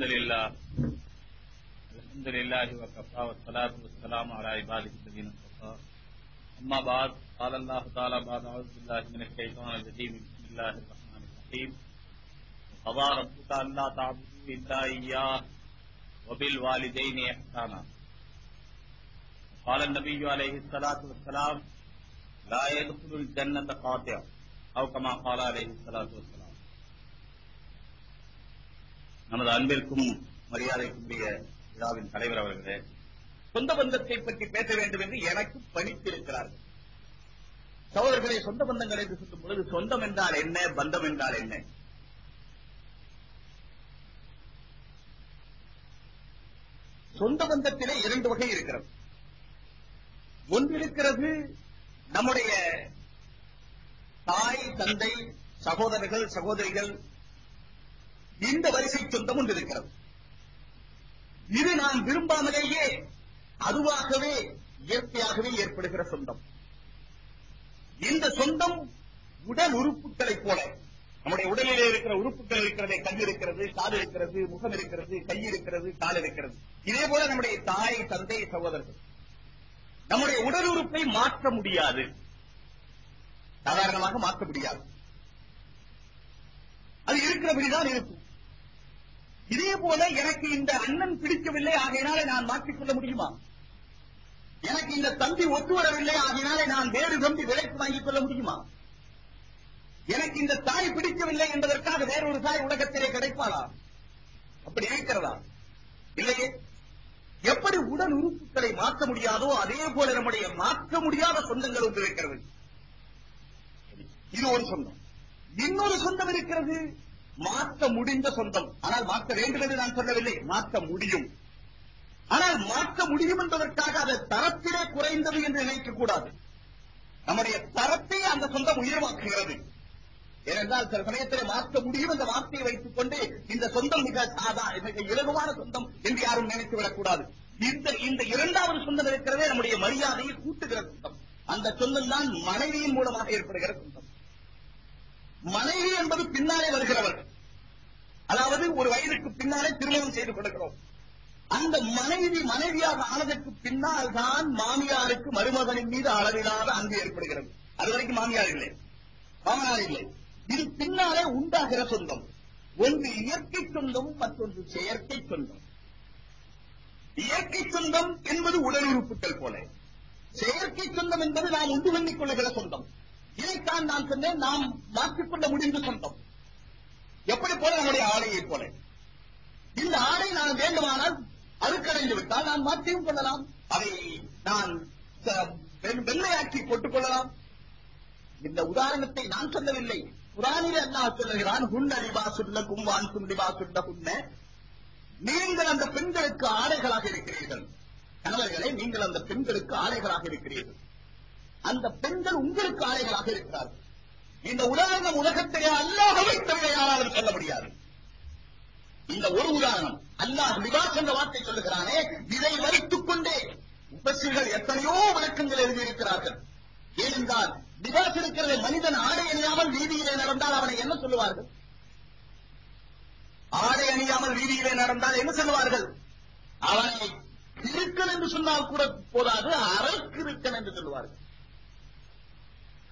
الحمد لله الحمد لله وكفى والصلاة والسلام على عباده الذين اصطفى أما بعد، قال الله تعالى بعد أعوذ بالله من الشيطان الرجيم بسم الله الرحمن الرحيم وقضى ربك ألا تعبدوا إلا إياه وبالوالدين إحسانا قال النبي عليه الصلاة والسلام، لا يدخل الجنة قاطع أو كما قال عليه الصلاة والسلام۔ நமது அன்பிற்கும் மரியாதைக்குரிய விழாவின் தலைவர் அவர்களே சொந்த பந்தத்தை பற்றி பேச வேண்டும் என்று எனக்கு பணித்திருக்கிறார்கள். சகோதரர்களை சொந்த பந்தங்கள் என்று சொல்லும் பொழுது சொந்தம் என்றால் என்ன பந்தம் என்றால் என்ன? சொந்த பந்தத்திலே இரண்டு வகை இருக்கிறது. ஒன்றிருக்கிறது நம்முடைய தாய் தந்தை சகோதரர்கள் சகோதரிகள் இந்த வரிசை சொந்தம் ஒன்று இருக்கிறது. இது நாம் விரும்பாமலேயே அதுவாகவே இயற்கையாகவே ஏற்படுகிற சொந்தம். இந்த சொந்தம் உடல் உறுப்புகளைப் போல நம்முடைய உடலிலே இருக்கிற உறுப்புகள் இருக்கிறதே கண் இருக்கிறது கால் இருக்கிறது முகம் இருக்கிறது கை இருக்கிறது கால் இருக்கிறது. இதே போல நம்முடைய தாய் தந்தை சகோதரர்கள். நம்முடைய உடல் உறுப்பை மாற்ற முடியாது. சாதாரணமாக மாற்ற முடியாது. அது இருக்கிறபடிதான் இருக்கும். இதே போல எனக்கு இந்த அண்ணன் பிடிக்கவில்லை ஆகையினாலே நான் மாற்றிக்கொள்ள முடியுமா? எனக்கு இந்த தம்பி ஒத்து வரவில்லை ஆகையினாலே நான் வேறு தம்பி விலைக்கு வாங்கிக் கொள்ள முடியுமா? எனக்கு இந்த தாய் பிடிக்கவில்லை என்பதற்காக வேறொரு தாய் உலகத்திலே கிடைப்பாளா? அப்படி இருக்கிறதா? இல்லையே. எப்படி உடல் உறுப்புகளை மாற்ற முடியாதோ அதே போல நம்முடைய மாற்ற முடியாத சொந்தங்கள் ஒன்று இருக்கிறது. இது ஒரு சொந்தம். இன்னொரு சொந்தம் இருக்கிறது. மாற்ற முடிந்த சொந்தம். ஆனால் மாற்ற வேண்டும் என்று நான் சொல்லவில்லை. மாற்ற முடியும். ஆனால் மாற்ற முடியும் என்பதற்காக அது தரத்திலே குறைந்தது என்று நினைக்கக்கூடாது நம்முடைய தரத்தை அந்த சொந்தம் உயர்வாக்குகிறது. ஏனென்றால் சில சமயத்திலே மாற்ற முடியும் என்ற வார்த்தையை வைத்துக் கொண்டு இந்த சொந்தம் மிக சாதா மிக இலகுவான சொந்தம் என்று யாரும் நினைத்து விடக்கூடாது. இந்த இந்த இரண்டாவது சொந்தம் இருக்கிறதே நம்முடைய மரியாதையை கூட்டுகிற சொந்தம். அந்த சொந்தம் தான் மனைவியின் மூலமாக ஏற்படுகிற சொந்தம். மனைவி என்பது பின்னாலே வருகிறவர்கள் அதாவது ஒரு வயதுக்கு பின்னாலே திருமணம் செய்து கொடுக்கிறோம் அந்த மனைவி மனைவியாக ஆனதற்கு பின்னால் தான் மாமியாருக்கு மருமகனின் மீது அளவில்லாத அன்பு ஏற்படுகிறது. அது வரைக்கும் மாமியார் இல்லை. மாமனார் இல்லை. இது பின்னாலே உண்டாகிற சொந்தம். ஒன்று இயற்கை சொந்தம் மற்றொன்று செயற்கை சொந்தம். இயற்கை சொந்தம் என்பது உடல் உறுப்புகள் போல. செயற்கை சொந்தம் என்பது நாம் உண்டு பண்ணிக் கொள்ளுகிற சொந்தம். இதைத்தான் நான் சொன்னேன் நாம் மாற்றிக்கொள்ள முடிந்து சொன்னோம். எப்படி போல நம்முடைய ஆடையை போல? இந்த ஆடை நான் வேண்டுமானால் அறுக்கடைந்து விட்டால் நான் மாற்றியும் கொள்ளலாம். அதை நான் வெள்ளையாக்கி போட்டுக் கொள்ளலாம். இந்த உதாரணத்தை நான் சொல்லவில்லை. குரானில் அண்ணா சொல்லுகிறான் ஹுன்ன கும்பான் சுண்டிபா லிபாசுல்ல ஹுன்ன நீங்கள் அந்த பெண்களுக்கு ஆடைகளாக இருக்கிறீர்கள். கணவர்களை நீங்கள் அந்த பெண்களுக்கு ஆடைகளாக இருக்கிறீர்கள். அந்த பெண்கள் உங்களுக்கு ஆடைகளாக இருக்கிறார்கள் இந்த உலகம் உலகத்திலே அல்லாஹவை தவிர யாராலும் சொல்ல முடியாது. இந்த ஒரு உதாரணம் அல்லாஹ் லிபாஸ் என்ற வார்த்தை சொல்லுகிறானே இதை வைத்துக் கொண்டே. உபசிகள் எத்தனையோ விளக்கங்கள் எழுதியிருக்கிறார்கள். ஏனென்றால் லிபாஸ் இருக்கிறது மனிதன் ஆடை அணியாமல் வீதியிலே நடந்தால் அவனை என்ன சொல்லுவார்கள்? ஆடை அணியாமல் வீதியிலே நடந்தால் என்ன சொல்லுவார்கள்? அவனை கிருக்கன் என்று சொன்னால் கூட போதாது அரை கிருக்கன் என்று சொல்லுவார்கள்.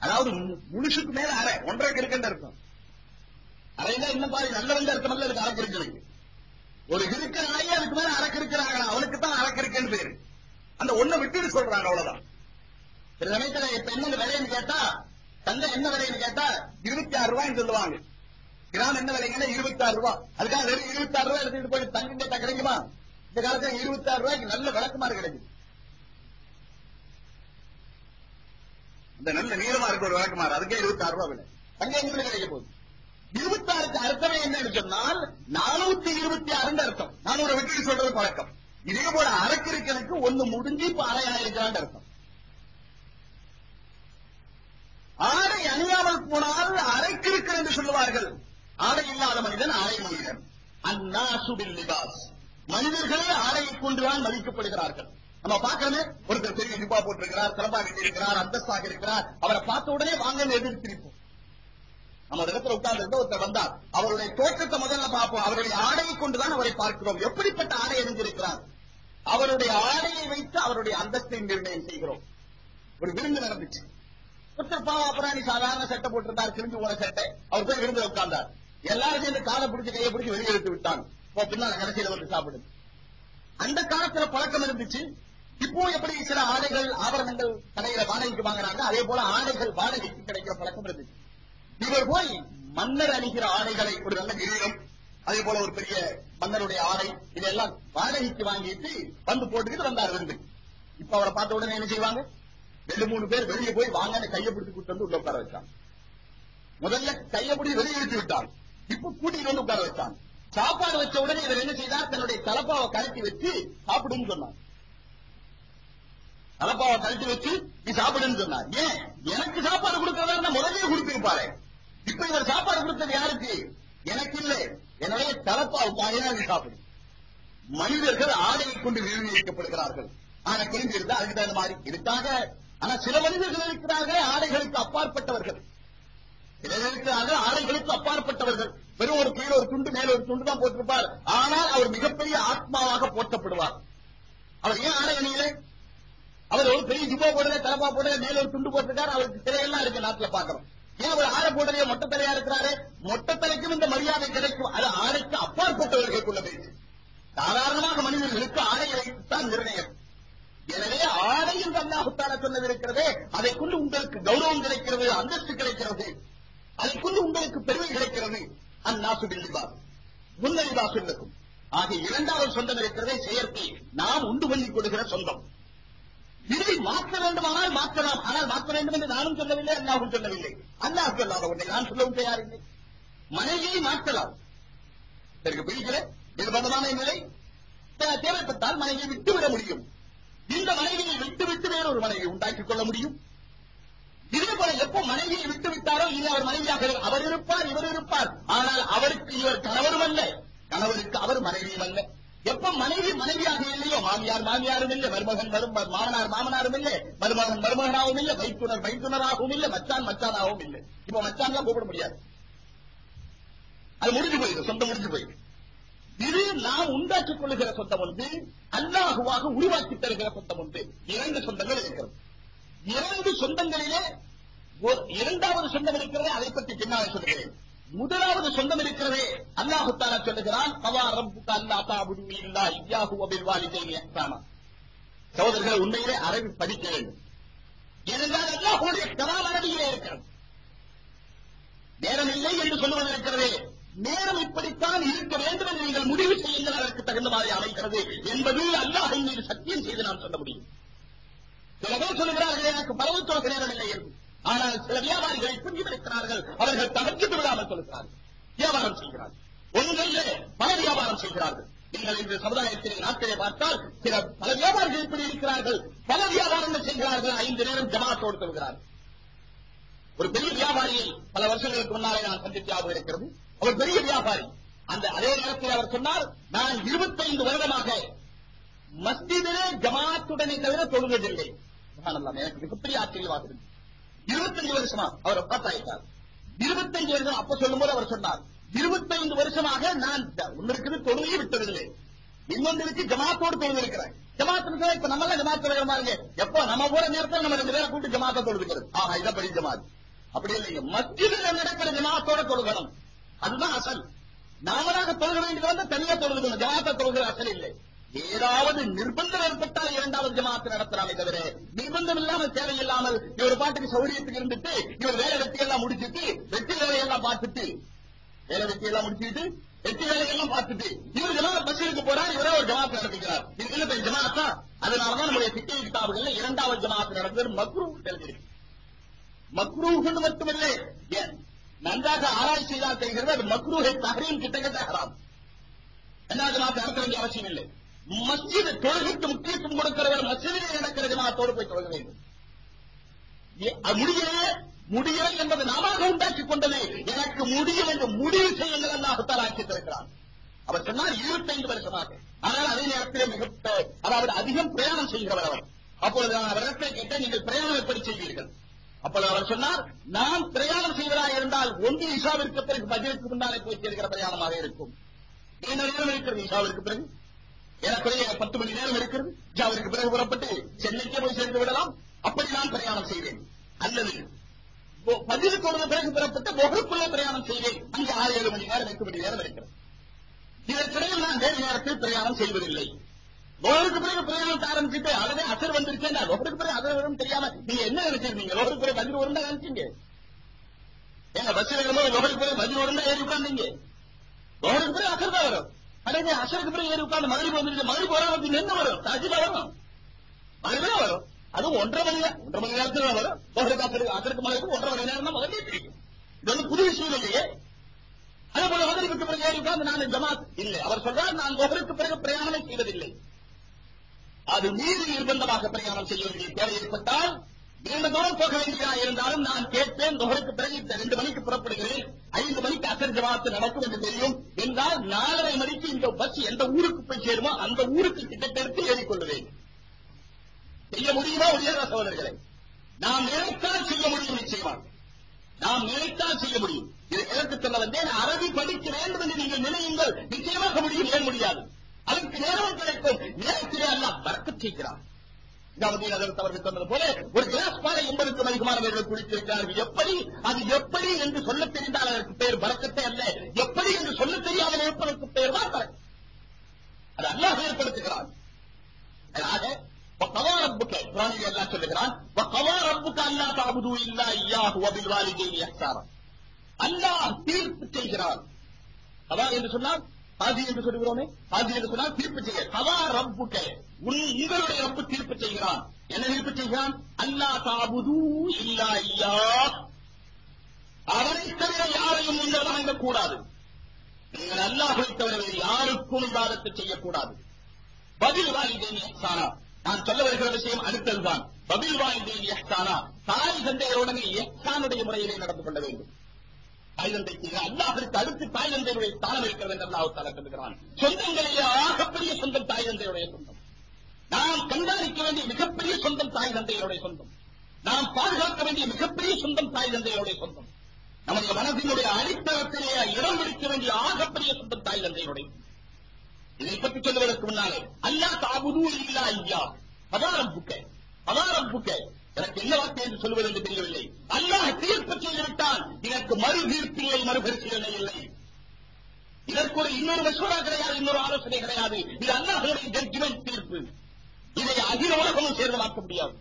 அதாவது முழுசுக்கு மேல அரை ஒன்றரை கிருக்கண்ட இருக்கும். அரைனா இன்னும் பாரு நல்லவங்க அர்த்தம் அல்ல அதுக்கு அறக்கிருக்கிறது ஒரு கிருக்கன் அணையே அதுக்கு மேல அறக்கிருக்கிறாங்க அவனுக்கு தான் அறக்கிருக்கன்னு பேரு. அந்த ஒண்ணை விட்டுட்டு சொல்றாங்க அவ்வளவுதான். சில சமயத்துல இப்ப என்ன விலைன்னு கேட்டா தந்தை என்ன விலைன்னு கேட்டா இருபத்தி ஆறு ரூபாய்ன்னு சொல்லுவாங்க. கிராம் என்ன விலைங்கன்னா இருபத்தி ஆறு ரூபாய் அதுக்காக வெறும் இருபத்தி ஆறு ரூபாய் எடுத்துட்டு போய் தங்கம் கிடைக்குமா இந்த காலத்துல இருபத்தி ஆறு ரூபாய்க்கு நல்ல விளக்குமாறு கிடைக்கும் இந்த நல்ல நீளமா இருக்க ஒரு விளக்குமாறு அதுக்கே இருபத்தி ஆறு ரூபாய் விலை. தங்கம் எங்க கிடைக்க போகுது. இருபத்தி ஆறுக்கு அர்த்தமே என்னன்னு சொன்னால் நானூத்தி இருபத்தி ஆறுன்னு அர்த்தம். நான் ஒரு வெற்றி சொல்றது பழக்கம். இதே போல அரைக்கிருக்கனுக்கு ஒண்ணு முடிஞ்சு இப்ப அரையாயிருக்கிறான் அர்த்தம். ஆடை அணியாமல் போனால் அரைக்கிருக்கன் என்று சொல்லுவார்கள். ஆடை இல்லாத மனிதன் ஆடை மனிதன். அந்நாசுபில் லிபாஸ். மனிதர்களே ஆடையை கொண்டுதான் மதிக்கப்படுகிறார்கள். நம்ம பார்க்கறமே ஒருத்தர் பெரிய லிபா போட்டிருக்கிறார் சிறப்பாக இருக்கிறார் அந்தஸ்தாக இருக்கிறார் அவரை பார்த்த உடனே வாங்கன்னு எதிர்த்திருப்போம். நம்ம இடத்துல உட்கார்ந்து இருந்த ஒருத்தர் வந்தார். அவருடைய தோற்றத்தை முதல்ல பார்ப்போம். அவருடைய ஆடையை கொண்டுதான் அவரை பார்க்கிறோம். எப்படிப்பட்ட ஆடை அணிந்திருக்கிறார்? அவருடைய ஆடையை வைத்து அவருடைய அந்தஸ்தை நிர்ணயம் செய்கிறோம். ஒரு விருந்து நடந்துச்சு. ஒருத்தர் பாவா அப்புறாணி சாதாரண சட்டை போட்டிருந்தார் கிழிஞ்சு போன சட்டை. அவர் போய் விருந்துல உட்கார்ந்தார். எல்லாரும் சேர்ந்து காலை பிடிச்சி கையை பிடிச்சி வெளியே எடுத்து விட்டாங்க. இப்போ பின்னால கடைசியில வந்து சாப்பிடுது. அந்த காலத்துல பழக்கம் இருந்துச்சு. இப்போ எப்படி சில ஆடைகள் ஆபரணங்கள் கடையில வாடகைக்கு வாங்குறாங்க அதே போல ஆடைகள் வாடகைக்கு கிடைக்கிற பழக்கம் இருந்துச்சு இவர் போய் மன்னர் அணிகிற ஆடைகளை ஒரு நல்ல கிரீடம் அதே போல ஒரு பெரிய மன்னருடைய ஆடை இதெல்லாம் வாடகைக்கு வாங்கிட்டு வந்து போட்டுக்கிட்டு வந்தார் இருந்து இப்ப அவரை பார்த்த உடனே என்ன செய்வாங்க? ரெண்டு மூணு பேர் வெளியே போய் வாங்கன்னு கையை பிடிச்சு கூட்டு வந்து உள்ள உட்கார வச்சாங்க. முதல்ல கையை பிடிச்சி வெளியே இழுத்து விட்டாங்க. இப்ப கூட்டிட்டு வந்து உட்கார வச்சாங்க. சாப்பாடு வச்ச உடனே இவர் என்ன செய்தார்? தன்னுடைய தலப்பாவை கலக்கி வச்சு சாப்பிடுன்னு சொன்னாங்க தலப்பாவை கழட்டி வச்சு நீ சாப்பிடுன்னு சொன்னார். ஏன்? எனக்கு சாப்பாடு கொடுக்கறதா முதலே கொடுத்திருப்பாரு இப்ப இவர் சாப்பாடு கொடுத்தது யாருக்கு? எனக்கு இல்லை. என்னுடைய தலப்பாவுக்காக நீ சாப்பிடு. மனிதர்கள் ஆடையை கொண்டு நிர்ணயிக்கப்படுகிறார்கள் ஆனா தெரிஞ்சிருந்தா அதுக்கு தகுந்த மாதிரி. இருக்காங்க ஆனா சில மனிதர்கள் இருக்கிறார்கள் ஆடைகளுக்கு அப்பாற்பட்டவர்கள். சிலர் இருக்கிறார்கள் ஆடைகளுக்கு அப்பாற்பட்டவர்கள். வெறும் ஒரு கீழே ஒரு துண்டு மேல ஒரு துண்டு தான் போட்டிருப்பார். ஆனால் அவர் மிகப்பெரிய ஆத்மாவாக போற்றப்படுவார். அவர் ஏன் ஆடை அணியிலே? அவர் ஒரு பெரிய ஜிப்பா போடுற தலப்பா போடுற மேல ஒரு துண்டு போட்டிருக்காரு. அவருக்கு சிலையெல்லாம் இருக்கு நாட்டுல பாக்குறோம் ஏன் அவர் ஆடை போட்டதே மொட்டை தலையா இருக்கிறாரு? மொட்டை தலைக்கும் இந்த மரியாதை கிடைக்கும். அது ஆடைக்கு அப்பாற்பட்டவர்களுக்குள்ள பேச்சு சாதாரணமாக மனிதர்களுக்கு ஆடையை வைத்துத்தான் நிர்ணயம். எனவே ஆடை என்று அல்லாஹுத்தார சொன்னது இருக்கிறதே அதை கொண்டு உங்களுக்கு கௌரவம் கிடைக்கிறது அந்தஸ்து கிடைக்கிறது. அதை கொண்டு உங்களுக்கு பெருமை கிடைக்கிறது. அந்நாசு பில்லிபா முன்னறிவா சொல்லுக்கும் ஆகிய இரண்டாவது சொந்தம் இருக்கிறதே செயற்கை. நாம் உண்டு பண்ணிக் கொடுக்கிற சொந்தம். இதை மாற்ற வேண்டுமானால் மாற்றலாம். ஆனால் மாற்ற வேண்டும் என்று நானும் சொல்லவில்லை அல்லாவும் சொல்லவில்லை. அல்லாஹ் சொல்லாத ஒன்றை நான் சொல்லவும் தயாரில்லை. மனைவியை மாற்றலாம். எனக்கு பிடிக்கல நிர்பந்தமான நிலை. தேவைப்பட்டால் மனைவியை விட்டுவிட முடியும். இந்த மனைவியை விட்டு விட்டு வேறொரு மனைவி உண்டாக்கிக் கொள்ள முடியும். இதே போல எப்போ மனைவியை விட்டு விட்டாரோ இனி அவர் மனைவியாக அவர் இருப்பார் இவர் இருப்பார். ஆனால் அவருக்கு இவர் கணவரும் அல்ல. கணவருக்கு அவர் மனைவியும் அல்ல. எப்ப மனைவி மனைவியாக இல்லையோ மாமியார் மாமியாரும் இல்லை மருமகன் மரும் மாமனார் மாமனாரும் இல்லை மருமகன் மருமகனாகவும் இல்லை வைத்துனர் வைத்துனராகவும் இல்லை மச்சான் மச்சானாகவும் இல்லை. இப்ப மச்சான் தான் கூப்பிட முடியாது. அது முடிஞ்சு போயிடும் சொந்தம் முடிஞ்சு போயிடும் இது நாம் உண்டாக்கிக் கொள்ளுகிற சொந்தம் ஒன்று அல்லாஹுவாக உருவாக்கி தருகிற சொந்தம் ஒன்று இரண்டு சொந்தங்கள் இருக்கிறது. இரண்டு சொந்தங்களிலே இரண்டாவது சொந்தம் இருக்கிறதே அதை பற்றி பின்னால் சொல்கிறேன். முதலாவது சொந்தம் இருக்கிறதே. அல்லாஹு தாலா சொல்லுகிறான் சகோதரர்கள் அல்லா இல்லா சகோதரர்களை உண்மையிலே அரபி படிக்க வேண்டும். ஏனென்றால் அல்லாஹுடைய கலாம் அரபியிலே இருக்கிறது. நேரம் இல்லை என்று சொல்லுவது இருக்கிறதே. நேரம் இப்படித்தான் இருக்க வேண்டும் என்று நீங்கள் முடிவு செய்யுங்கள் அதற்கு தகுந்த மாதிரி அமைக்கிறது என்பது அல்லாஹின் மீது சத்தியம் செய்து நாம் சொல்ல முடியும். சில பேர் சொல்லுகிறார்கள் எனக்கு பரவு நேரம் இல்லை என்று. ஆனால் சில வியாபாரிகள் புரிந்திருக்கிறார்கள் அவர்கள் தவிர்த்து விடாமல் சொல்கிறார்கள் வியாபாரம் செய்கிறார்கள். ஒன்றிலே பல வியாபாரம் செய்கிறார்கள். நீங்கள் இந்த சமுதாயத்தில் நாட்களை பார்த்தால் சில பல வியாபாரிகள் இப்படி இருக்கிறார்கள். பல வியாபாரங்கள் செய்கிறார்கள். ஐந்து நேரம் ஜமாத்தோடு சொல்கிறார்கள். ஒரு பெரிய வியாபாரியை பல வருஷங்களுக்கு முன்னாலே நான் சந்தித்து ஞாபகம் இருக்கிறது. அவர் பெரிய வியாபாரி. அந்த அதே நேரத்தில் அவர் சொன்னார் நான் 25 வருடமாக மஸ்ஜிதிலே ஜமாத்துடனே தவிர தொழுவதில்லை எனக்கு மிகப்பெரிய ஆச்சரியமாக இருந்தது. 25 வருஷமா அவரை பார்த்தாயிட்டார் 25 வருஷம் அப்ப சொல்லும் போது அவர் சொன்னார். 25 வருஷமாக நான் ஒன்னு இருக்குது தொழுகையை விட்டதில்லை இன்னொன்று ஜமாத்தோடு தொழுது ஜமாத்து இப்ப நம்ம எல்லாம் ஜமாத்து வேற பாருங்க எப்போ? நம்ம போற நேரத்தில் நம்ம ரெண்டு பேரை கூட்டு ஜமாத்த தொழுதுக்கிறது. ஆஹா இதை படி ஜமாத். அப்படி இல்லைங்க மஸ்ஜிதில் நடக்கிற ஜமாத்தோட தொழுகணும். அதுதான் அசல். நாமளாக தொழுக வேண்டியது வந்து தனியா தொழுகணும் ஜமாத்த தொழுகிற அசல் இல்லை. ஏதாவது நிர்பந்தம் ஏற்பட்டால் இரண்டாவது ஜமாத்து நடத்தலாமே தவிர நிர்பந்தம் இல்லாமல் தேவையில்லாமல் இவர் பாட்டுக்கு சௌரியத்துக்கு இருந்துட்டு இவர் வேலை வெட்டி எல்லாம் முடிச்சிட்டு வெட்டி வேலையெல்லாம் பார்த்துட்டு வேலை வெட்டி எல்லாம் முடிச்சுட்டு வெட்டி வேலையெல்லாம் பார்த்துட்டு இவர் ஜமாத் பஸ்ஸிற்கு போறார் இவரே ஒரு ஜமாத்து நடத்துகிறார். இது என்ன ஜமாத்தா? அதனாலதான் நம்முடைய சிக்கை கிதாபுகள்ல இரண்டாவது ஜமாத்து நடந்தது மக்ரூ எழுதியிருக்கு. மக்ரூஹ்னு மட்டுமில்லை ஏன் நன்றாக ஆராய்ச்சி செய்தால் தெரிகிறது அது மக்ரூஹை தகரையும் கிட்டக்கட்ட ஹராம். இரண்டாவது ஜமாத்து நடத்த வேண்டிய அவசியம் இல்லை. மஸ்ஜித் தொழுகைக்கு முக்கியத்துவம் கொடுக்கிறவர் மஸ்ஜிதிலே நடக்கிற ஜமாத்தோடு போய் தொழுக வேண்டும். முடியல? முடியல என்பது நாமாக உண்டாக்கிக் கொண்டது. எனக்கு முடியும் என்று முடிவு செய்யுங்கள் அல்லாஹத்தால் ஆக்கி தருகிறார் அவர் சொன்னார் 25 வருஷமாக. ஆனால் அதே நேரத்திலே மிக அதாவது அதிகம் பிரயாணம் செய்கிறவர் அவர். அப்பொழுது நான் அவரிடத்தை கேட்டேன் நீங்கள் பிரயாணம் எப்படி செய்வீர்கள். அப்பொழுது அவர் சொன்னார் நான் பிரயாணம் செய்வதாக இருந்தால் ஒன்று இஷாவிற்கு பிறகு பஜ்ருக்கு முன்னாலே போய் சேர்க்கிற பிரயாணமாக இருக்கும். நேரம் இருக்கிறது இஷாவிற்கு பிறகு? ஏறக்குறைய பத்து மணி நேரம் இருக்கிறது. இஷாவிற்கு பிறகு புறப்பட்டு சென்னைக்கே போய் சேர்ந்து விடலாம். அப்படி நான் பிரயாணம் செய்வேன். அல்லது பதில் தொழுத பிறகு புறப்பட்டு முகக்குள்ளே பிரயாணம் செய்வேன். அங்கே ஆறு ஏழு மணி நேரம் எட்டு மணி நேரம் இருக்கிறது. இதற்கிடையில் நான் வேறு நேரத்தில் பிரயாணம் செய்வதில்லை. லோகருக்கு பிறகு பிரயாணம் ஆரம்பிச்சுட்டு அல்லது அசர் வந்திருக்கேன். லோகருக்கு பிறகு அசர் வரும் தெரியாம நீங்க என்ன நினைச்சிருந்தீங்க லோகருக்கு பிறகு பதில் வரும் தான் நினைச்சீங்க ஏங்க பஸ் வரும்போது லோகருக்கு பிறகு பதில் வரும் தான் ஏறி உட்கார்ந்தீங்க. லோகருக்கு பிறகு அசர் தான் வரும். அடே அசருக்கு பிறகு ஏறி உட்கார்ந்து மதுரை வந்துருக்கு மதுரை போற என்ன வரும்? தாஜிதா வரும். மதுரை வரும்? அதுவும் ஒன்றரை மணி நேரம் ஒன்றரை மணி நேரத்துல வரும். லோகருக்கு அசருக்கு அசருக்கு மதுரைக்கு ஒன்றரை மணி நேரம் தான் முதல்ல தெரியும். இது வந்து புது விஷயம் இல்லையே. அதே போல மதுரைக்கு பிறகு ஏறி உட்கார்ந்து நான் ஜமாத் இல்லை. அவர் சொல்றார் நான் லோகருக்கு பிறகு பிரயாணமே செய்வதில்லை. அது மீறி நிர்பந்தமாக பிரயாணம் செய்ய வேண்டிய தேவை ஏற்பட்டால் இரண்டு தூரம் போக வேண்டியதா இருந்தாலும் நான் கேட்பேன் நுகருக்கு பிறகு இந்த ரெண்டு மணிக்கு புறப்படுகிறேன். ஐந்து மணிக்கு அசர் ஜமாத்து நடக்கும் என்று தெரியும். என்றால் நாலரை மணிக்கு இந்த பஸ் எந்த ஊருக்கு போய் சேருமோ அந்த ஊருக்கு டிக்கெட் எடுத்து ஏறிக்கொள்ளுவேன். செய்ய முடியுமா? முடியாத சகோதரர்களை நாம் நினைத்தால் செய்ய முடியும் நிச்சயமாக. நாம் நினைத்தால் செய்ய முடியும். இதை எனக்கு சொல்ல வந்தேன்? அரபி படிக்க வேண்டும் என்று நீங்கள் நினையுங்கள். நிச்சயமாக முடியும் ஏன் முடியாது? அதற்கு நேரம் கிடைக்கும். நேரத்திலே அல்ல பறக்க செய்கிறான். அவர்கள் சொன்னது போல ஒரு கிளாஸ் பாலை எண்பதுக்கும் அதிகமானவர்கள் குடித்திருக்கிறார்கள். எப்படி? அது எப்படி என்று சொல்ல தெரிந்தால் அதற்கு பெயர் வரக்கத்தை அல்ல. எப்படி என்று சொல்ல தெரியாமல் இருப்பதற்கு பெயர் தான் வரக்கத்தை அது அல்லாஹ் ஏற்படுத்துகிறான். சொல்லுகிறான் அல்லாஹ் தீர்ப்பு செய்கிறான். அதான் என்று சொன்னால் காதி என்று சொல்கிறோமே காதி என்று சொன்னால் தீர்ப்பு செய்ய. கவா ரப்புக்க. உன் உங்களுடைய ரப்பு தீர்ப்பு செய்கிறான். என்ன தீர்ப்பு செய்கிறான்? அல்லா தாபுது இல்லா இல்லா அவரை தவிர யாரையும் நீங்கள் வணங்கக்கூடாது. நீங்கள் அல்லாஹை தவிர யாருக்கும் இபாதத்தை செய்யக்கூடாது. பதில் வாலிதேன் எஹ்சானா நான் சொல்ல வருகிற விஷயம் அடுத்ததுதான். பதில் வாலிதேன் எஹ்சானா தாய் தந்தையருடனே எஹ்சானுடைய முறையிலே நடந்து கொள்ள வேண்டும். தாய் தந்தைக்கு அல்லாஹிற்கு அடுத்து தாய் தந்தையுடைய ஸ்தானம் இருக்கிறது என்று அல்லாஹ் தலா சொல்லுகிறான் சொந்தங்களிலே ஆகப்பெரிய சொந்தம் தாய் தந்தையுடைய சொந்தம். நாம் கண்காணிக்க வேண்டிய மிகப்பெரிய சொந்தம் தாய் தந்தையுடைய சொந்தம். நாம் பாதுகாக்க வேண்டிய மிகப்பெரிய சொந்தம் தாய் தந்தையுடைய சொந்தம். நம்முடைய மனதினுடைய அடித்தளத்திலே இடம் பிடிக்க வேண்டிய ஆகப்பெரிய சொந்தம் தாய் தந்தையுடைய இதை பற்றி சொல்லுவதற்கு முன்னாலே அல்லா தாபுது இல்லா ஐயா பதாரம் புக்க பதாரம் புக்க எனக்கு என்ன வார்த்தை என்று சொல்வது என்று தெரியவில்லை. அல்லாஹ் தீர்ப்பு செய்துவிட்டால் இதற்கு மறு தீர்ப்பில்லை மறுபரிசீலனை இல்லை. இதற்கு ஒரு இன்னொரு மசோதா கிடையாது இன்னொரு ஆலோசனை கிடையாது. இது அல்லாஹுடைய ஜட்ஜ்மெண்ட் தீர்ப்பு. இதை அகில உலகமும் சேர்ந்து மாற்ற முடியாது.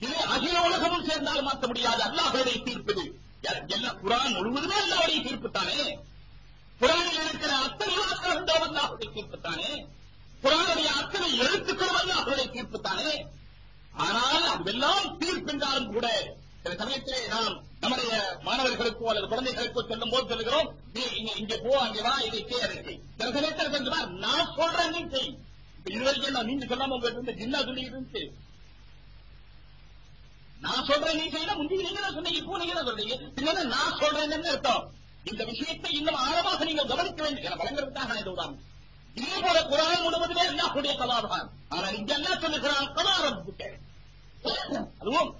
இதை அகில உலகமும் சேர்ந்தால் மாற்ற முடியாது. அல்லாஹுடைய தீர்ப்பு இது. எல்லாம் குரான் முழுவதுமே அல்லாவுடைய தீர்ப்பு தானே? குரானில் இருக்கிற அத்தனை வாசகம் அல்லாஹுடைய தீர்ப்பு தானே? குரானுடைய அத்தனை எழுத்துக்களும் அல்லாஹுடைய தீர்ப்பு தானே ஆனால் அதுவெல்லாம் தீர்ப்பு என்றாலும் கூட சில சமயத்திலே நாம் நம்முடைய மாணவர்களுக்கோ அல்லது குழந்தைகளுக்கோ சொல்லும் போது சொல்லுகிறோம் நீ இங்க இங்க போ அங்கே வா இதை செய்ய அதை சில சமயத்தில் கொஞ்சமா நான் சொல்றேன் நீ செய். இதுவரைக்கும் நான் நீங்க சொல்லாம உங்களுக்கு இருந்து ஜின்னா சொல்லி இருந்துச்சு. நான் சொல்றேன் நீ செய்யல முந்தி நீங்க தான் சொன்னீங்க இப்போ நீங்க தான் சொல்றீங்க பின்ன நான் சொல்றேன்னு அர்த்தம்? இந்த விஷயத்தை இன்னும் ஆழமாக நீங்கள் கவனிக்க வேண்டும். என வழங்குறதுக்காக நான் இந்த உதாரணம் இதே போல குரான் முழுவதுமே அல்லாஹுடைய கலாதான் ஆனால் இங்க அல்லா சொல்லுகிறான் கலாரப்புக்கு அதுவும்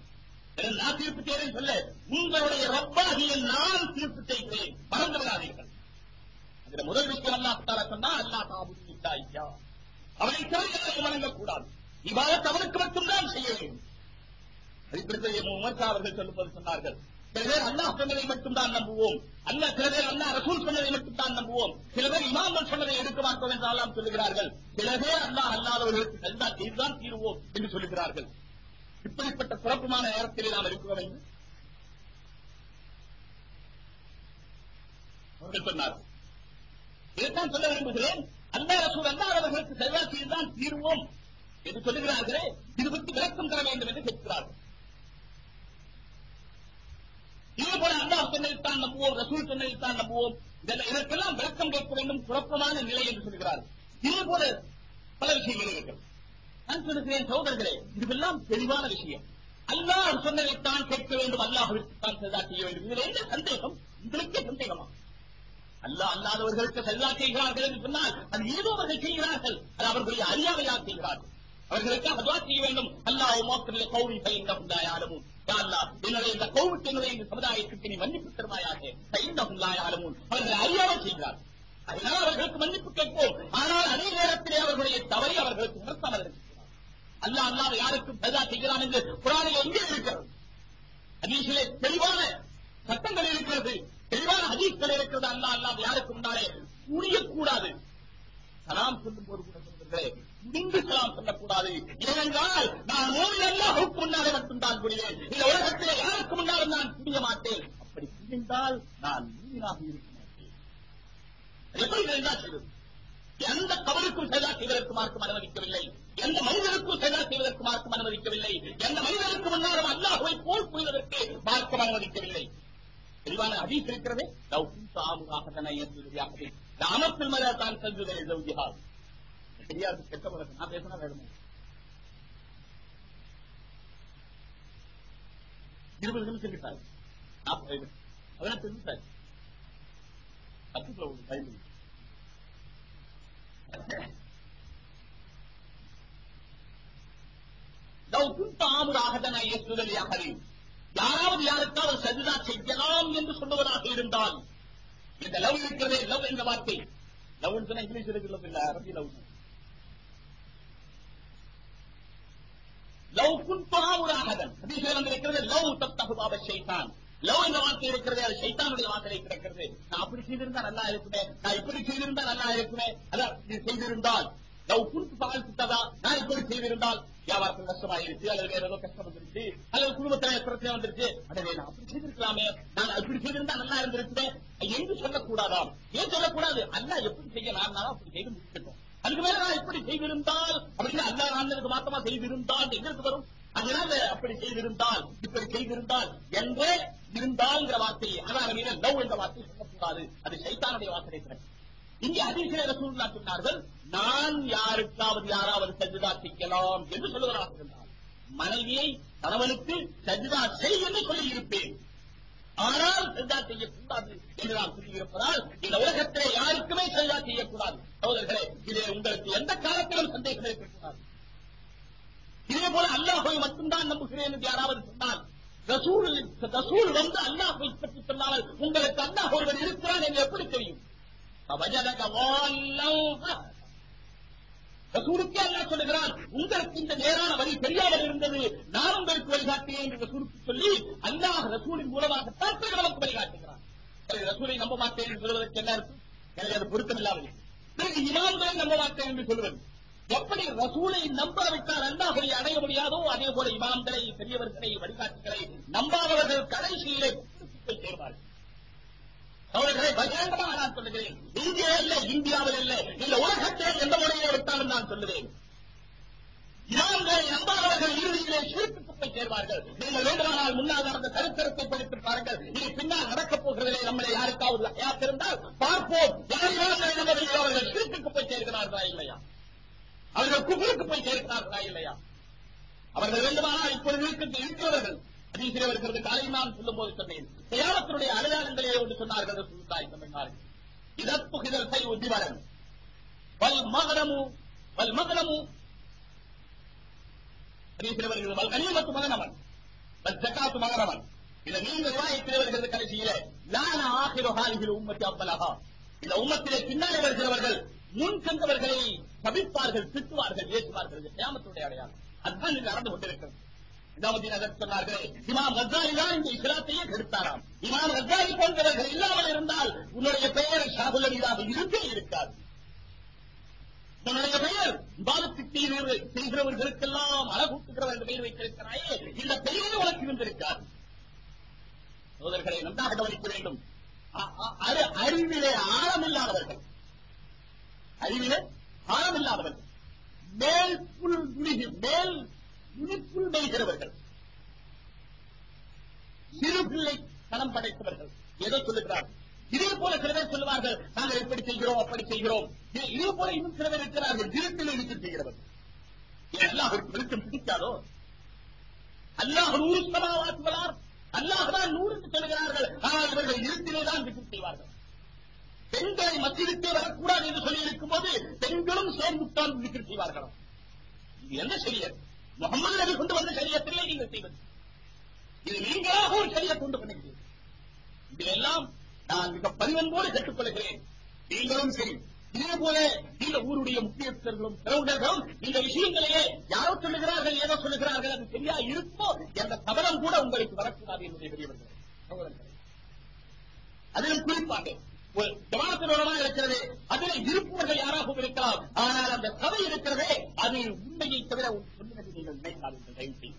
நான் தீர்ப்பு செய்கிறேன் சொல்ல உங்களுடைய ரப்பாகிய நான் தீர்ப்பு செய்கிறேன் மறந்து விடாதீர்கள் இதுல முதல் விஷயம் அல்லாஹ் தாரா சொன்னா அல்லாஹ் தாபு ஐயா அவனை தவிர வணங்கக்கூடாது இவ்வாறு அவனுக்கு மட்டும்தான் செய்ய வேண்டும் அடிப்படையில் உமர்கா அவர்கள் சொல்லும்போது சொன்னார்கள் சில பேர் அல்லாஹ் சொன்னதை மட்டும்தான் நம்புவோம். அல்ல சில பேர் அல்லா ரசூல் சொன்னதை மட்டும்தான் நம்புவோம். சில பேர் இமாம்கள் சொன்னதை எடுக்க மாட்டோம் என்றெல்லாம் சொல்லுகிறார்கள்? சில பேர் அல்லாஹ் அல்லாதவர்களுக்கு சந்தா செய்துதான் தீருவோம் என்று சொல்லுகிறார்கள். இப்படிப்பட்ட சிறப்புமான நேரத்தில் நாம் இருக்கிறோம் என்று அவர்கள் சொன்னார்கள் இதைத்தான் சொல்ல விரும்புகிறேன். அல்லா ரசூல் அல்லாதவர்களுக்கு செல்வா செய்துதான் தீருவோம் என்று சொல்லுகிறார்களே. இது பற்றி விளக்கம் தர வேண்டும் என்று கேட்கிறார்கள். இதே போல அல்லாஹ் சொன்னதைத்தான் நம்புவோம் ரசூல் சொன்னதைத்தான் நம்புவோம். இதற்கெல்லாம் விளக்கம் கேட்க வேண்டும் குழப்பமான நிலை என்று சொல்கிறார் இதே போல பல விஷயங்கள் இருக்கிறது. நான் சொல்லுகிறேன் சகோதரர்களே இதுவெல்லாம் தெளிவான விஷயம். அல்லாஹ் சொன்னதைத்தான் கேட்க வேண்டும் அல்லாஹுவிற்குத்தான் செல்லா செய்ய வேண்டும். இதுல என்ன சந்தேகம்? உங்களுக்கே சந்தேகமா? அல்லாஹ் அல்லாதவர்களுக்கு செல்லா செய்கிறார்கள் என்று சொன்னால் அது ஏதோ அவர்கள் செய்கிறார்கள். அது அவர்களுடைய அறியாமையாக செய்கிறார்கள். அவர்களுக்காக துவா செய்ய வேண்டும். அல்லாஹ் மோக்கரில் கௌரி பையன் யாரும் அளவுக்கு என்னுடைய இந்த சமுதாயத்துக்கு நீ மன்னிப்பு தருவாயாக. கைந்தகுள்ளாயாலும் அவர்கள் அறியாமல் செய்கிறார் அதனால் அவர்களுக்கு மன்னிப்பு கேட்போம். ஆனால் அதே நேரத்திலே அவர்களுடைய தவறை அவர்களுக்கு உணர்த்தாமல் இருக்கிறார் அல்லாஹ் அல்லாத யாருக்கும் சஜா செய்கிறான் என்று குரானில் எங்கே இருக்கிறது? அதீசிலே தெளிவான சட்டங்கள் இருக்கிறது. தெளிவான ஹதீஸ்கள் இருக்கிறது. அல்லாஹ் அல்லாத யாருக்கு முன்னாலே புரியக்கூடாது. சலாம் சொல்லும் போது கூட சொல்லுகிறேன் இந்துக்கலாம் சொல்லக்கூடாது ஏனென்றால் நான் நோய் அல்லாஹுக்கு முன்னாலே மட்டும்தான் புரிவேன் இந்த உலகத்தில் யாருக்கு முன்னாலும் நான் புரிய மாட்டேன். அப்படி புரிந்தால் நான் மூமினாக இருக்க மாட்டேன். எப்படி தெரிந்தா செய்வது எந்த கவலுக்கும் செயலா செய்வதற்கு மார்க்கம் அனுமதிக்கவில்லை. எந்த மனிதனுக்கும் செயலா செய்வதற்கு மார்க்கம் அனுமதிக்கவில்லை. எந்த மனிதனுக்கு முன்னாலும் அல்லாஹுவை போல் புரிவதற்கு மார்க்கம் அனுமதிக்கவில்லை. தெளிவான ஹதீஸ் இருக்கிறது? லவ் சாமுகாக தன ஏற்புரியாகவே ராமத்தில் மத தான் செல்லுதலை ஜவுஜிஹால் கெட்ட பழக்கம். நான் பேசினா வேணுமா இருபது நிமிஷம் கிட்டாரு நாற்பது நிமிஷம் பதினெட்டு நிமிஷம் பத்துக்குள்ள ஒரு டைம் யாராவது யாருக்காவது சஜிதா செய்யலாம் என்று சொல்லுவதாக இருந்தால் இந்த லவ் இருக்கிறதே லவ் என்ற வார்த்தை. லவ் இங்கிலீஷ் இருக்கிறது இல்ல அரபி லவ் லவ் குன்பாவுராகதன் ஹதீஸ்ல லவ் தத்தகு பாப ஷைத்தான் லவ் என்ற வார்த்தை இருக்கிறது அது சைத்தானுடைய வார்த்தை கிடக்கிறது நான் அப்படி செய்திருந்தா நல்லா இருக்குமே நான் இப்படி செய்திருந்தா நல்லா இருக்குமே அதான் செய்திருந்தால் லவ் குறுக்கு பால் சுத்ததா நான் இப்படி செய்திருந்தால் வியாபாரத்தில் நஷ்டமாயிருச்சு அல்லது வேற ஏதோ கஷ்டம் வந்துருச்சு அல்லது குடும்பத்துல பிரச்சனை வந்துருச்சு அடவே நான் அப்படி செய்திருக்கலாமே நான் அப்படி செய்திருந்தா நல்லா இருந்திருக்குமே எங்கு சொல்லக்கூடாதாம் ஏன் சொல்லக்கூடாது அல்ல எப்படி செய்ய நான் அப்படி செய்து முடிச்சிட்டோம் அதுக்கு மேல நான் இப்படி செய்திருந்தால் அப்படின்னு அல்லா நான் மாத்தமா செய்திருந்தால் எங்கிருந்து வரும்? அதனால அப்படி செய்திருந்தால் இப்படி செய்திருந்தால் என்று இருந்தால்ங்கிற வார்த்தையை அதான் லவ் என்ற வார்த்தையை சொல்லக்கூடாது. அது சைத்தானுடைய வார்த்தை பிறகு இங்கே அதிசய ரசூல்லா சொன்னார்கள் நான் யாருக்காவது யாராவது சஜிதா செய்யலாம் என்று சொல்லுவதாக என்றார். மனைவியை கணவனுக்கு சஜிதா செய் என்று சொல்லி இருப்பேன் ஆனால் சஜா செய்யக்கூடாது. என்று நாம் கூறியிருப்பதால் இந்த உலகத்திலே யாருக்குமே சஜா செய்யக்கூடாது. சோதர்களே இதிலே உங்களுக்கு எந்த காலத்திலும் சந்தேகம் ஏற்படக்கூடாது. இதே போல அல்லாஹை மட்டும்தான் நம்புகிறேன் என்று யாராவது சொன்னால் ரசூல் வந்து அல்லாஹை பற்றி சொன்னால் உங்களுக்கு அல்லாஹ் ஒருவர் இருக்கிறான் என்று எப்படி தெரியும்? ரசூலுக்கே அல்லா சொல்லுகிறான் உங்களுக்கு இந்த நேரான வழி தெரியாமல் இருந்தது. நான் உங்களுக்கு வழிகாட்டினேன் என்று ரசூலுக்கு சொல்லி அல்லாஹ் ரசூலின் மூலமாக தற்போது நமக்கு வழிகாட்டுகிறான் ரசூலை நம்ப மாட்டேன் என்று சொல்வதற்கு என்ன இருக்கும் எனக்கு அது பொருத்தமில்லாமல் பிறகு இமாம்களை நம்ப மாட்டேன் என்று சொல்வது. எப்படி ரசூலை நம்ப வைத்தால் அல்லாஹை அடைய முடியாதோ அதே போல இமாம்களை பெரியவர்களை வழிகாட்டுகளை நம்பாதவர்கள் கடைசியிலே சேர்வார்கள் அவர்களை பகிரங்கமாக நான் சொல்லுகிறேன். இங்கே இல்ல இந்தியாவில் இல்ல. இந்த உலகத்தில் எந்த முறையை விட்டாலும் நான் சொல்லுவேன். இமாம்களை நம்பாதவர்கள் இறுதியிலே சுருக்கத்துக்கு போய் சேர்வார்கள். நீங்கள் வேண்டுமானால் முன்னால் நடந்த சரித்திரத்தை படித்து பாருங்கள். இது பின்னால் நடக்கப் போகிறதிலே நம்மளை யாருக்காவது யாத்திருந்தால் பார்ப்போம். யார் இமாம்களை நம்பவில்லை அவர்கள் சுருக்குக்கு போய் சேர்கிறார்களா இல்லையா? அவர்கள் குபுருக்கு போய் சேர்க்கிறார்களா இல்லையா? அவர்கள் வேண்டுமானால் இப்பொழுது இருக்கின்ற இருக்கிறவர்கள் இருக்கிறது காலை நான் சொல்லும் போது சொன்னேன். தியாகத்தினுடைய அடையாளங்களே ஒன்று சொன்னார்கள் சொல்லுத்தாய் சொன்னார்கள் இதற்கு இதற்கை உத்திவரன் வல் மகனமு வல் மகனமு அதிசயம் வருகிறது வல் கனிமத்து மகனவன் வல் ஜக்காத்து மகனவன் இதை நீங்க விவாயத்தில் வருகிறது கடைசியில. லான ஆகிர ஹாலிகள் உம்மத்தி அவ்வளகா இந்த உம்மத்திலே பின்னாலே வருகிறவர்கள் முன் சென்றவர்களை தவிப்பார்கள் திட்டுவார்கள் ஏற்றுவார்கள். கிராமத்துடைய அடையாளம். அதுதான் இங்கு நடந்து கொண்டிருக்கிறது. இதாவதின் அதற்கு சொன்னார்கள் இமாம் கசாலி தான் இந்த இஸ்லாத்தையே கெடுத்தாராம். இமாம் கசாலி போன்றவர்கள் இல்லாமல் இருந்தால் உன்னுடைய பெயர் ஷாகுல் அலிதாக இருந்தே இருக்காது. உன்னுடைய பெயர் விவாதத்துக்கு செய்கிறவர்களுக்கெல்லாம் அழகூட்டுகிறவர் என்று பெயர் வைத்திருக்கிறாயே இந்த பெயரே உனக்கு இருந்திருக்காது. சோதர்களை நன்றாக கவனிக்க வேண்டும். அறிவிலே ஆழமில்லாதவர்கள். அறிவிலே ஆழமில்லாதவர்கள். மேல் புல் மேல் நுனிப்புல் மேய்கிறவர்கள். சிறு பிள்ளை கணம் படைத்தவர்கள். ஏதோ சொல்லுகிறார்கள் இதே போல சில பேர் சொல்லுவார்கள் நாங்கள் எப்படி செய்கிறோம் அப்படி செய்கிறோம். இதே- போல இன்னும் சில பேர் இருக்கிறார்கள் திருத்தில் இழுத்து செய்கிறவர்கள். ஏன் அல்லாஹ்வுக்கு விருத்தம் பிடிக்காதோ? அல்லாஹ் நூறு சமாவாக்குவதார் அல்லாஹ் தான் நூறு என்று சொல்கிறார்கள். ஆனால் இவர்கள் இருட்டிலே தான் விட்டு செய்வார்கள். பெண்களை மத்தியிலே வரக்கூடாது என்று சொல்லி இருக்கும் போது பெண்களும் சேர்ந்துத்தான் விட்டு செய்வார்களாம் இது என்ன சரியாது முகமது நபி கொண்டு வந்த சரியத்திலே நீங்கள் செய்வது. இது நீங்களாக ஒரு சரியா கொண்டு பண்ணுகிறீர்கள் இதெல்லாம் நான் மிக பரிவன்போடு கேட்டுக்கொள்கிறேன். நீங்களும் சரி. இதே போல இந்த ஊருடைய முக்கியஸ்தர்களும் பிரமுகர்களும் இந்த விஷயங்களையே யாரோ சொல்லுகிறார்கள் ஏதோ சொல்லுகிறார்கள் அது சரியா இருக்கோ என்ற கவனம் கூட உங்களுக்கு வரக்கூடாது என்பதை பெரியவர்கள் அதிலும் குறிப்பாக ஒரு ஜமாத்தினோடமாக இருக்கிறது அதில் இருப்பவர்கள் யாராகவும் இருக்கலாம். ஆனால் அந்த கதை இருக்கிறதே அது உண்மையை தவிர சொன்னது நீங்கள் நினைக்காதீர்கள் தயவு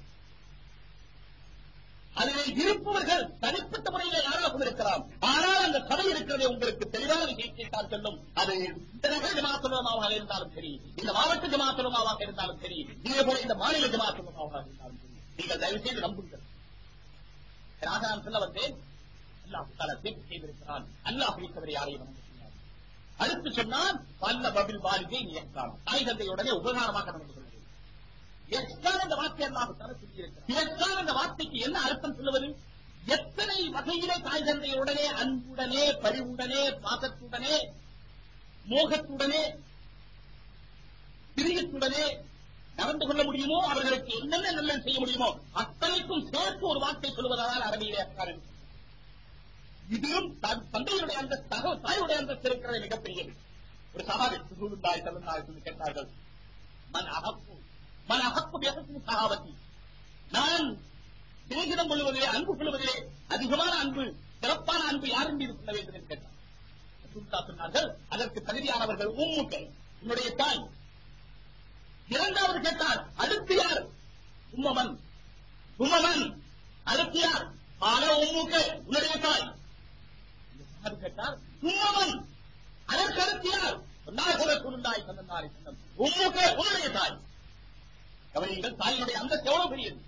அதில் இருப்பவர்கள் தனிப்பட்ட முறையில் யாராகவும் இருக்கலாம் ஆனால் அந்த சபை இருக்கிறதே உங்களுக்கு தெளிவாக விஷயத்தை தான் சொல்லும் அது இந்த நகர ஜமாத்துலமாவாக இருந்தாலும் சரி இந்த மாவட்ட ஜமாத்துலமாவாக இருந்தாலும் சரி இதே போல இந்த மாநில ஜமாத்துலமாவாக இருந்தாலும் சரி நீங்கள் தயவு செய்து நம்புங்கள். ராஜா நான் சொல்ல வந்தேன் அல்லாஹ் தலா தேர்வு செய்திருக்கிறான். அல்லாஹ் வைத்தவரை யாரையும் வணங்க அடுத்து சொன்னால் வல்ல பபில் வாரிகை நீ தாய் தந்தையுடனே உபகாரமாக நடந்து எத்தான் அந்த வார்த்தை அல்லாஹ் தர சொல்லியிருக்கிறார் வார்த்தைக்கு என்ன அர்த்தம் சொல்லுவது? எத்தனை வகையிலே தாய் தந்தையுடனே அன்புடனே பரிவுடனே பாசத்துடனே மோகத்துடனே பிரியத்துடனே நடந்து கொள்ள முடியுமோ? அவர்களுக்கு என்னென்ன நல்லது செய்ய முடியுமோ? அத்தனைக்கும் சேர்த்து ஒரு வார்த்தை சொல்வதால் அரபியிலே அக்காரன் இதிலும் தன் தந்தையுடைய அந்த தகவல் தாயுடைய அந்த இருக்கிறது மிகப்பெரியது. ஒரு சகாபி சுகுந்தாய் தகுந்தாய் என்று கேட்டார்கள் மன் அகப்பு சகாபத்தி நான் சிநேகிதம் கொள்வதிலே அன்பு கொள்வதிலே அதிகமான அன்பு சிறப்பான அன்பு யாரும் மீது கொள்ள வேண்டும் என்று கேட்டார் சொன்னார்கள் அதற்கு தகுதியானவர்கள் உம்முக்கள் உன்னுடைய தாய். இரண்டாவது கேட்டார் அடுத்து யார்? உம்மமன் உம்மமன் அடுத்து யார்? பால உம்முக்கள் உன்னுடைய தாய். கேட்டார் உம்மமன் அதற்கு அடுத்து யார்? சொன்னார்கள் குருந்தாய் சொன்னாய் உம்முக்க உன்னுடைய தாய். கவனியுங்கள் தாயினுடைய அந்த எவ்வளவு பெரியது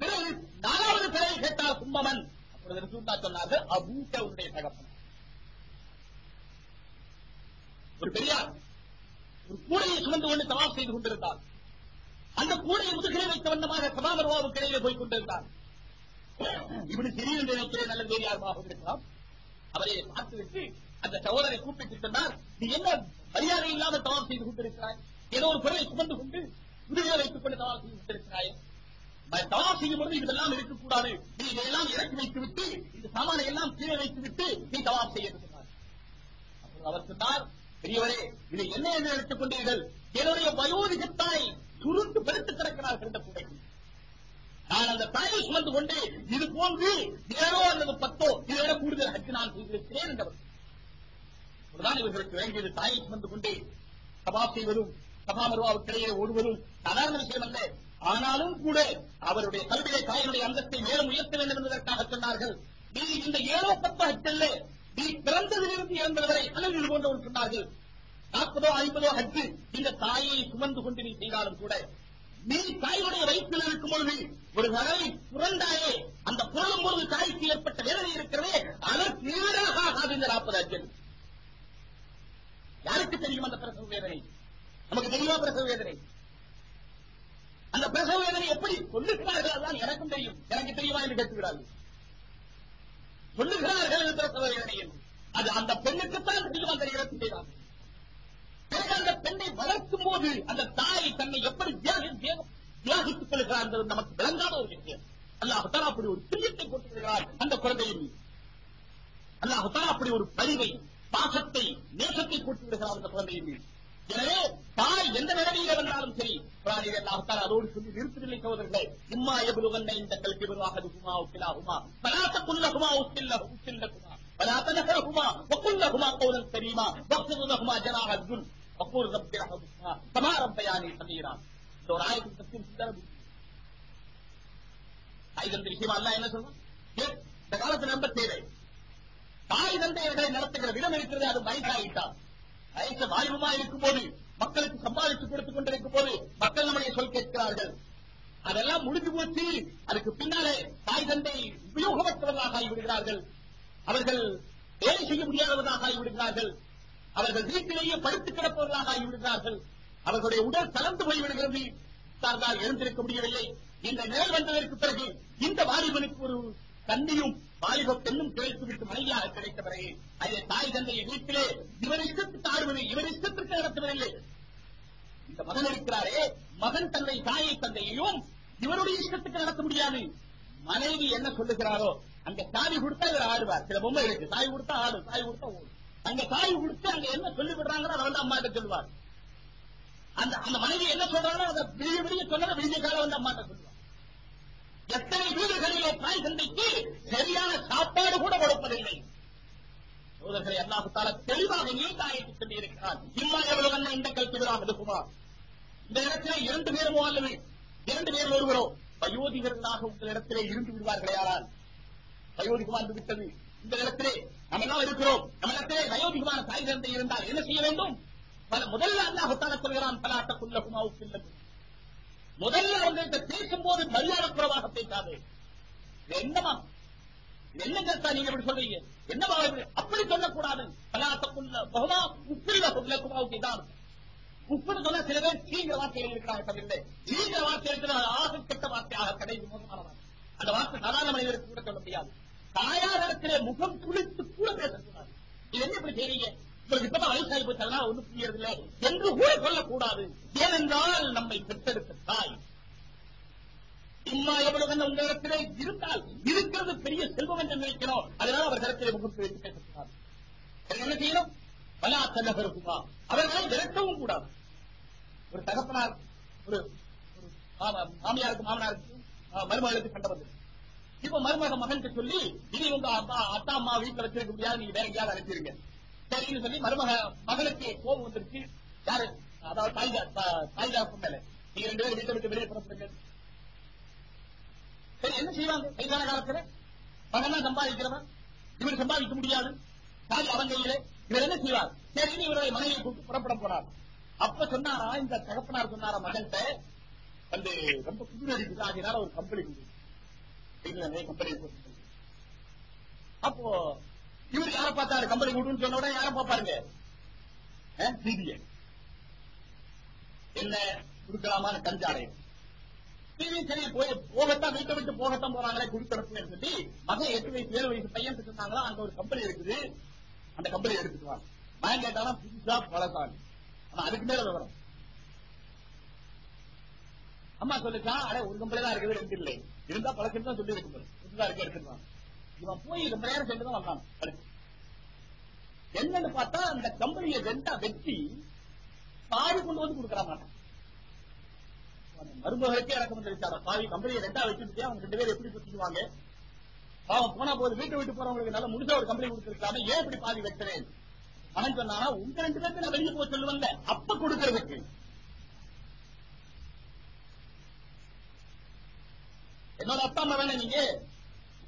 பிறகு நாலாவது பிறகு கேட்டார் கும்பமன். அப்பொழுது ரசூல்லா சொன்னார்கள் அபூட்ட உன்னுடைய தகப்பன். ஒரு பெரியார் ஒரு கூடையை சுமந்து கொண்டு தவாப் செய்து கொண்டிருந்தார். அந்த கூடையை முதுகிலே வைத்த வண்ணமாக சபாமர்வாவுக்கு இடையிலே போய் கொண்டிருந்தார். இப்படி திடீர் என்று நினைக்கிறேன் நல்ல வேறு யாருமாக இருக்கலாம். அவரை பார்த்துவிட்டு அந்த சகோதரை கூப்பிட்டு சொன்னார் நீ என்ன மரியாதை இல்லாமல் தவாப் செய்து கொண்டிருக்கிறாய்? ஏதோ ஒரு பொருளை சுமந்து கொண்டு முதுகிலே வைத்துக் கொண்டு தவாப் செய்து தவாப் செய்யும் பொழுது இதெல்லாம் இருக்கக்கூடாது. நீ இதையெல்லாம் இறக்கி வைத்து விட்டு இந்த சாமானை எல்லாம் கீழே வைத்து விட்டு நீ தவாப் செய்ய அவர் சொன்னார் பெரியவரே இதை என்ன என்று எடுத்துக் கொண்டீர்கள்? என்னுடைய வயோதிகத்தாய் சுருண்டு பெருத்து கிடக்கிறார்கள் இந்த கூடைக்கு நான் அந்த தாயை சுமந்து கொண்டு இது போன்று ஏழோ அல்லது பத்தோ இதுவரை கூடுதல் ஹஜ் நான் செய்திருக்கிறேன் என்றவர் இவர்களுக்கு வேண்டியது தாயை சுமந்து கொண்டு சபா செய்வதும் சபாமருவாவுக்கிடையே ஓடுவதும் சாதாரண விஷயம் அல்ல. ஆனாலும் கூட அவருடைய கல்வியை தாயினுடைய அந்தத்தை மேலும் உயர்த்த வேண்டும் என்பதற்காக சொன்னார்கள். நீ இந்த ஏழோ பத்து ஹஜ்ஜல்ல நீ பிறந்ததிலிருந்து இறந்தவரை அல்லது இது போன்றவர் சொன்னார்கள். நாற்பதோ ஐம்பதோ ஹஜ்ஜு இந்த தாயை சுமந்து கொண்டு நீ செய்தாலும் கூட. நீ தாயுடைய வயிற்றில் இருக்கும் பொழுது ஒரு தடவை புரண்டாயே அந்த புரளும் பொழுது தாய்க்கு ஏற்பட்ட வேதனை இருக்கிறதே அதற்கு ஈடாக ஆகாது இந்த நாற்பது அஜன் யாருக்கு தெரியும் அந்த பிரசவ வேதனை? நமக்கு தெரியுமா பிரசவ வேதனை அந்த பிரசவ வேதனை எப்படி சொல்லுகிறார்கள் அதான் எனக்கும் தெரியும். எனக்கு தெரியுமா என்று கேட்கிறார்கள். சொல்லுகிறார்கள் என்று பிரசவ வேதனை என்று. அது அந்த பெண்ணுக்குத்தான் தெரியும் அந்த இடத்தை தான் பிறகு அந்த பெண்ணை வளர்க்கும் போது அந்த தாய் தன்னை எப்படி தியாகித்துக் கொள்கிறார் என்பது நமக்கு விளங்காத ஒரு விஷயம். அல்லாஹால அப்படி ஒரு பிரியத்தை போட்டுகிறார் அந்த குழந்தையின் மீது. அல்லாஹால அப்படி ஒரு பரிவை பாசத்தை நேசத்தை போட்டு விடுகிறார் அந்த குழந்தையின் மீது. எனவே தாய் எந்த நிலைமையில வந்தாலும் சரி குரானில் அல்லாஹால அதோடு சொல்லி நிறுத்தவில்லை சோதர்களே இம்மா எபுலுவன்னை இந்த கல்வி உருவாகதுகுமா உக்கிலாகுமா பலாத்த குல்லகுமா உக்கில்ல உக்கில்லகுமா பலாத்த நகரகுமா ஒக்குல்லகுமா கௌரன் தெரியுமா பக்தகுமா ஜனாக அர்ஜுன் அக்கூர் ரப்திரகுமா சமாரம் பயானி சமீரா. இந்த ஒரு ஆயிரத்தி சத்தியம் சிந்தரபு தாய் தந்த விஷயமா அல்ல என்ன சொல்றான்? இந்த காலத்து நம்ப தேவை. தாய் தந்தையர்களை நடத்துகிற விதம் இருக்கிறது அது மனிதாகிட்டான் வயசு வாலிபமா இருக்கும் போது மக்களுக்கு சம்பாதித்து கொடுத்துக் கொண்டிருக்கும் போது மக்கள் நம்முடைய சொல் கேட்கிறார்கள். அதெல்லாம் முடிஞ்சு போச்சு. அதுக்கு பின்னாலே தாய் தந்தை உபயோகமற்றவர்களாக ஆகிவிடுகிறார்கள். அவர்கள் வேலை செய்ய முடியாதவர்களாக ஆகிவிடுகிறார்கள். அவர்கள் வீட்டிலேயே படுத்து கிடப்பவர்களாக ஆகிவிடுகிறார்கள். அவர்களுடைய உடல் தளர்ந்து போய்விடுகிறது. சார்ந்தால் எழுந்திருக்க முடியவில்லை. இந்த நிலை வந்ததற்கு பிறகு இந்த வாலிபனுக்கு ஒரு தண்ணியும் வாலிப பெண்ணும் கிடைத்துவிட்டு மனைவியாக கிடைத்தவரை அதே தாய் தந்தையை வீட்டிலே இவர் இஷ்டத்துக்கு ஆடுவது இவர் இஷ்டத்திற்கு நடத்துவதில்லை. இந்த மகன் இருக்கிறாரே மகன் தந்தை தாயை தந்தையையும் இவருடைய இஷ்டத்துக்கு நடத்த முடியாது. மனைவி என்ன சொல்லுகிறாரோ அங்க சாவி கொடுத்தா இவர் ஆடுவார். சில பொம்மை இருக்கு சாவி கொடுத்தா ஆடு சாவி கொடுத்தா ஓடும் அங்க சாவி கொடுத்து அங்க என்ன சொல்லி விடுறாங்களோ அதை வந்து அம்மா கிட்ட சொல்லுவார். அந்த அந்த மனைவி என்ன சொல்றாங்களோ அதை விடிய விடிய சொன்னதை விடிய காலம் வந்து அம்மா கிட்ட சொல்லுவார். எத்தனை வீடுகளிலே தாய் தந்தைக்கு சரியான சாப்பாடு கூட கொடுப்பதில்லை. சோதர்களை அல்லாஹால தெளிவாக நீண்ட ஆயத்து சொல்லி இருக்கிறார் இம்மா எவ்வளவு இந்த கல்வி விழா இருக்குமா இந்த இடத்திலே இரண்டு பேருமோ அல்லது இரண்டு பேர் ஒருவரோ. வயோதிகர்களாக உங்கள் இடத்திலே இருந்து விடுவார்களே ஆனால் வயோதிகமா விட்டது. இந்த இடத்திலே நம்ம எல்லாம் இருக்கிறோம். நம்ம இடத்திலே வயோதிகமான தாய் தந்தை இருந்தால் என்ன செய்ய வேண்டும்? பல- முதல்ல அல்லாஹால சொல்கிறான் பலாட்ட குல்லகுமாவுக்கு இல்லது முதல்ல அவங்கள்ட்ட பேசும்போது மரியாதை குறைவாக பேசாது என்னமா இது என்ன நீங்க இப்படி சொல்றீங்க? என்னவா அப்படி சொல்லக்கூடாது. பலாட்டக்குள்ள பகுமா உப்பில்ல குள்ள தான் உப்புன்னு சொன்னா சில பேர் தீவிர வார்த்தைகள் இருக்கிறாங்க தமிழ்ல தீவிர வார்த்தை இருக்கிற ஆக கெட்ட வார்த்தையாக கிடைக்கும் மோசமான அந்த வார்த்தை சாதாரண மனிதருக்கு கூட சொல்ல முடியாது. தாயாரிடத்திலே முகம் குளித்து கூட பேசக்கூடாது. இது என்ன இப்படி செய்றீங்க? உங்களுக்கு இப்பதான் வயசாகி போச்சு அதனால ஒண்ணும் புரியறது இல்லை என்று கூட சொல்லக்கூடாது. ஏனென்றால் நம்மை பெற்றெடுத்த தாய் இம்மா எவ்வளவு கண்ண உங்க இடத்திலே இருந்தால் இருக்கிறது பெரிய செல்வம் என்று நினைக்கிறோம். அதனால அவர் கருத்திலே முகத்து வைத்து பேசக்கூடாது என்ன செய்யணும்? பலா செல்லகருக்குமா அவர்களை விரட்டவும் கூடாது. ஒரு தகப்பனார் ஒரு மாமியாருக்கு மாமனாருக்கு மருமகளுக்கு சண்டை வந்து இப்ப மருமக மகனுக்கு சொல்லி இனி உங்க அப்பா அத்தா அம்மா வீட்டுல வச்சிருக்க முடியாது நீங்க வேற எங்கேயாவது அனுப்பிடுங்க. சரின்னு சொல்லி மருமக மகளுக்கு கோபம் வந்துருச்சு யாரு? அதாவது தாய் தா- மேல. நீங்க ரெண்டு பேரும் வீட்டை விட்டு வெளியே புறப்படுங்க சரி என்ன செய்வாங்க? கைதான காலத்துல? மகன் சம்பாதிக்கிறவன். இவர் சம்பாதிக்க முடியாது. தாய் அவன் கையில. இவர் என்ன செய்வார்? சரி இவருடைய மனைவியை கூப்பிட்டு புறப்பட போனார் அப்ப சொன்னாரா? இந்த தகப்பனார் சொன்னாரா மகன்கிட்ட? வந்து ரொம்ப குதிரை. அடிக்குது ஒரு கம்பெனி கம்பெனி அப்போ இவர் யார பார்த்தாரு? கம்பெனி கூட்டுன்னு சொன்ன உடனே யார பாப்பாருங்க சிபிஐ என்ன? குடுக்கலாமான கஞ்சாடை சரி சரி போய் போகத்தான் வீட்டை விட்டு போகத்தான் போறாங்களே குடிக்கணும்னு சொல்லி மகன் எட்டு வயசு ஏழு வயசு பையன் இருந்தாங்களா அங்க ஒரு கம்பெனி இருக்குது. அந்த கம்பெனி எடுத்துக்குவாங்க மகன் கேட்டாலும் புதுசா பழசான். ஆனா அதுக்கு மேல விவரம். அம்மா சொல்லிச்சா அட ஒரு கம்பெனி தான் இருக்குது ரெண்டு இல்லை. இருந்தா பழக்கம் தான் சொல்லி இருக்கு புதுசா இருக்க எடுத்துக்குவாங்க இவன் போய் ரொம்ப நேரம் சென்றுதான் வந்தான் என்னன்னு பார்த்தா அந்த கம்பெனியை ரெண்டா வெட்டி பாதி கொண்டு வந்து கொடுக்கற மாட்டான். அந்த மருமகளுக்கே இறக்கம் வந்துருச்சாரா சாவி கம்பெனியை ரெண்டா வச்சுட்டு அவங்க ரெண்டு பேரும் எப்படி சுத்திக்குவாங்க பாவம் போனா போது வீட்டு விட்டு போறவங்களுக்கு நல்ல முடிஞ்ச ஒரு கம்பெனி கொடுத்துருக்காங்க ஏன் இப்படி பாதி வைக்கிறேன் மகன் சொன்னா உங்க ரெண்டு பேருக்கு நான் வெளியே போக சொல்லுவேன்ல அப்ப கொடுக்கறதுக்கு. என்னோட அப்பா அம்மா தானே நீங்க.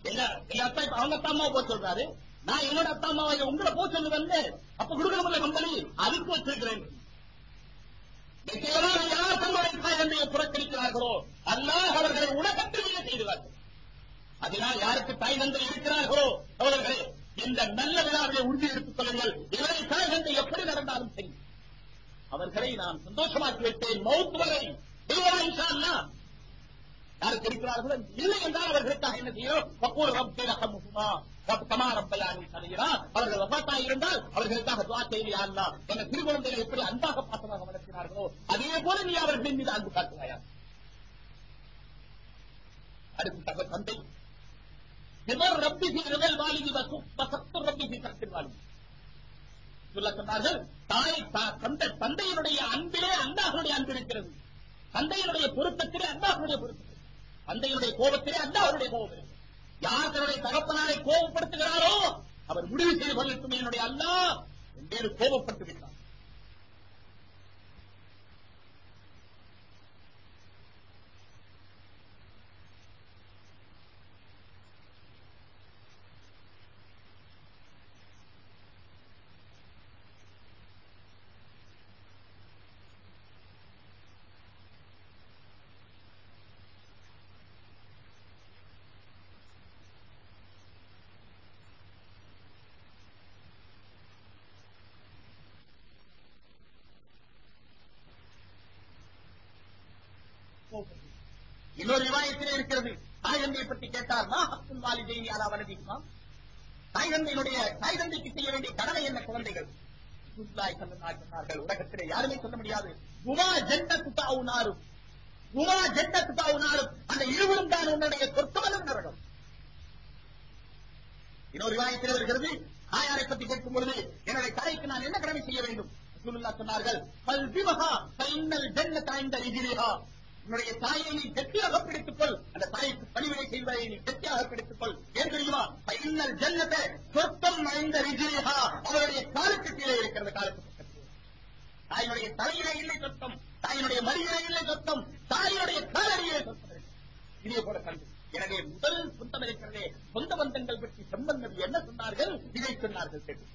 எங்க எங்க அப்பா இப்ப அவங்க அப்பா அம்மாவை போக சொல்றாரு. நான் என்னோட அப்பா அம்மாவை உங்களை போக சொல்லுவேன்ல அப்ப கொடுக்கணும்ல கம்பெனி? அதுக்கு வச்சிருக்கிறேன். புறக்கணிக்கிறார்களோ அல்லாஹ் அவர்களை உலகத்திலேயே செய்துவார்கள் அதனால் யாருக்கு தாய் தந்தை இருக்கிறார்களோ அவர்களே இந்த நல்ல விழாவிலே உறுதி எடுத்துக் கொள்ளுங்கள். இவரை தாய் தந்தை எப்படி நடந்தாலும் சரி. அவர்களை நான் சந்தோஷமாக்கி விட்டேன் மௌத் வரை. இல்லையா இன்ஷா இல்லை என்றால் அவர்களுக்காக என்ன செய்யணும் பக்கூர் ரப்பி ரஹமுஹுமா. கமா ரப்பயானி சலீரா அவர்கள் வபாத்தா இருந்தால் அவர்களுக்காக துவா செய்யா அல்லாஹ் என்ற திருக்குழந்தைகளை எப்படி அன்பாக பாசமாக வளர்க்கிறார்களோ அதே போல நீ அவர்களின் மீது அன்பு காட்டுவாயா அடுத்து தக தந்தை. இவர் ரப்பி சி ரிதல் வாலிதி வசத்து ரப்பி சி வாலிகி சொல்ல சொன்னார்கள் தாய் தந்தை தந்தையினுடைய அன்பிலே அண்ணாவுடைய அன்பு இருக்கிறது. தந்தையினுடைய பொருத்தத்திலே அண்ணாவுடைய பொருத்தம். தந்தையினுடைய கோபத்திலே அல்லாஹனுடைய கோபம் யார் தன்னுடைய தகப்பனாரை கோபப்படுத்துகிறாரோ அவர் முடிவு செய்து கொள்ளட்டும் என்னுடைய அல்லா என் மீது கோபப்பட்டு விட்டார் இன்னொரு விவாயத்திலே இருக்கிறது. தாய் தந்தையை பற்றி கேட்டார் மா ஹக்குல் வாலிதைனி அலா வலதிக்குமா தாய் தந்தையினுடைய தாய் தந்தைக்கு செய்ய வேண்டிய கடமை என்ன குழந்தைகள்? ரசூலுல்லாஹி சொன்னார்கள் உலகத்திலே யாருமே சொல்ல முடியாது. குமா குமா அந்த இருவரும் தான் உன்னுடைய சொர்க்கமலும் நரகம் இன்னொரு விவாதத்தில் வருகிறது தாயாரை பற்றி கேட்கும் பொழுது என்னுடைய தாய்க்கு நான் என்ன கடமை செய்ய வேண்டும்? சொன்னார்கள் உன்னுடைய தாயை நீ கெட்டியாக பிடித்துக் கொள் அந்த தாய்க்கு பணிவிடை செய்வதை நீ கெட்டியாக பிடித்துக் கொள் ஏன் தெரியுமா? பைன்னல் ஜன்னத்தை சொர்க்கம் நைந்த ரிஜிரிஹா அவருடைய காலுக்கு கீழே இருக்கிறது காலுக்கு தாயினுடைய தலையிலே இல்லை சொத்தம் தாயினுடைய மடியிலே இல்லை சொத்தம் தாயினுடைய காலடியிலே சொத்தம் இதே போல கண்டு. எனவே முதல் சொந்தம் இருக்கிறதே. சொந்த பந்தங்கள் பற்றி செம்பந்தம் என்ன சொன்னார்கள்? இதை சொன்னார்கள் கேட்டு.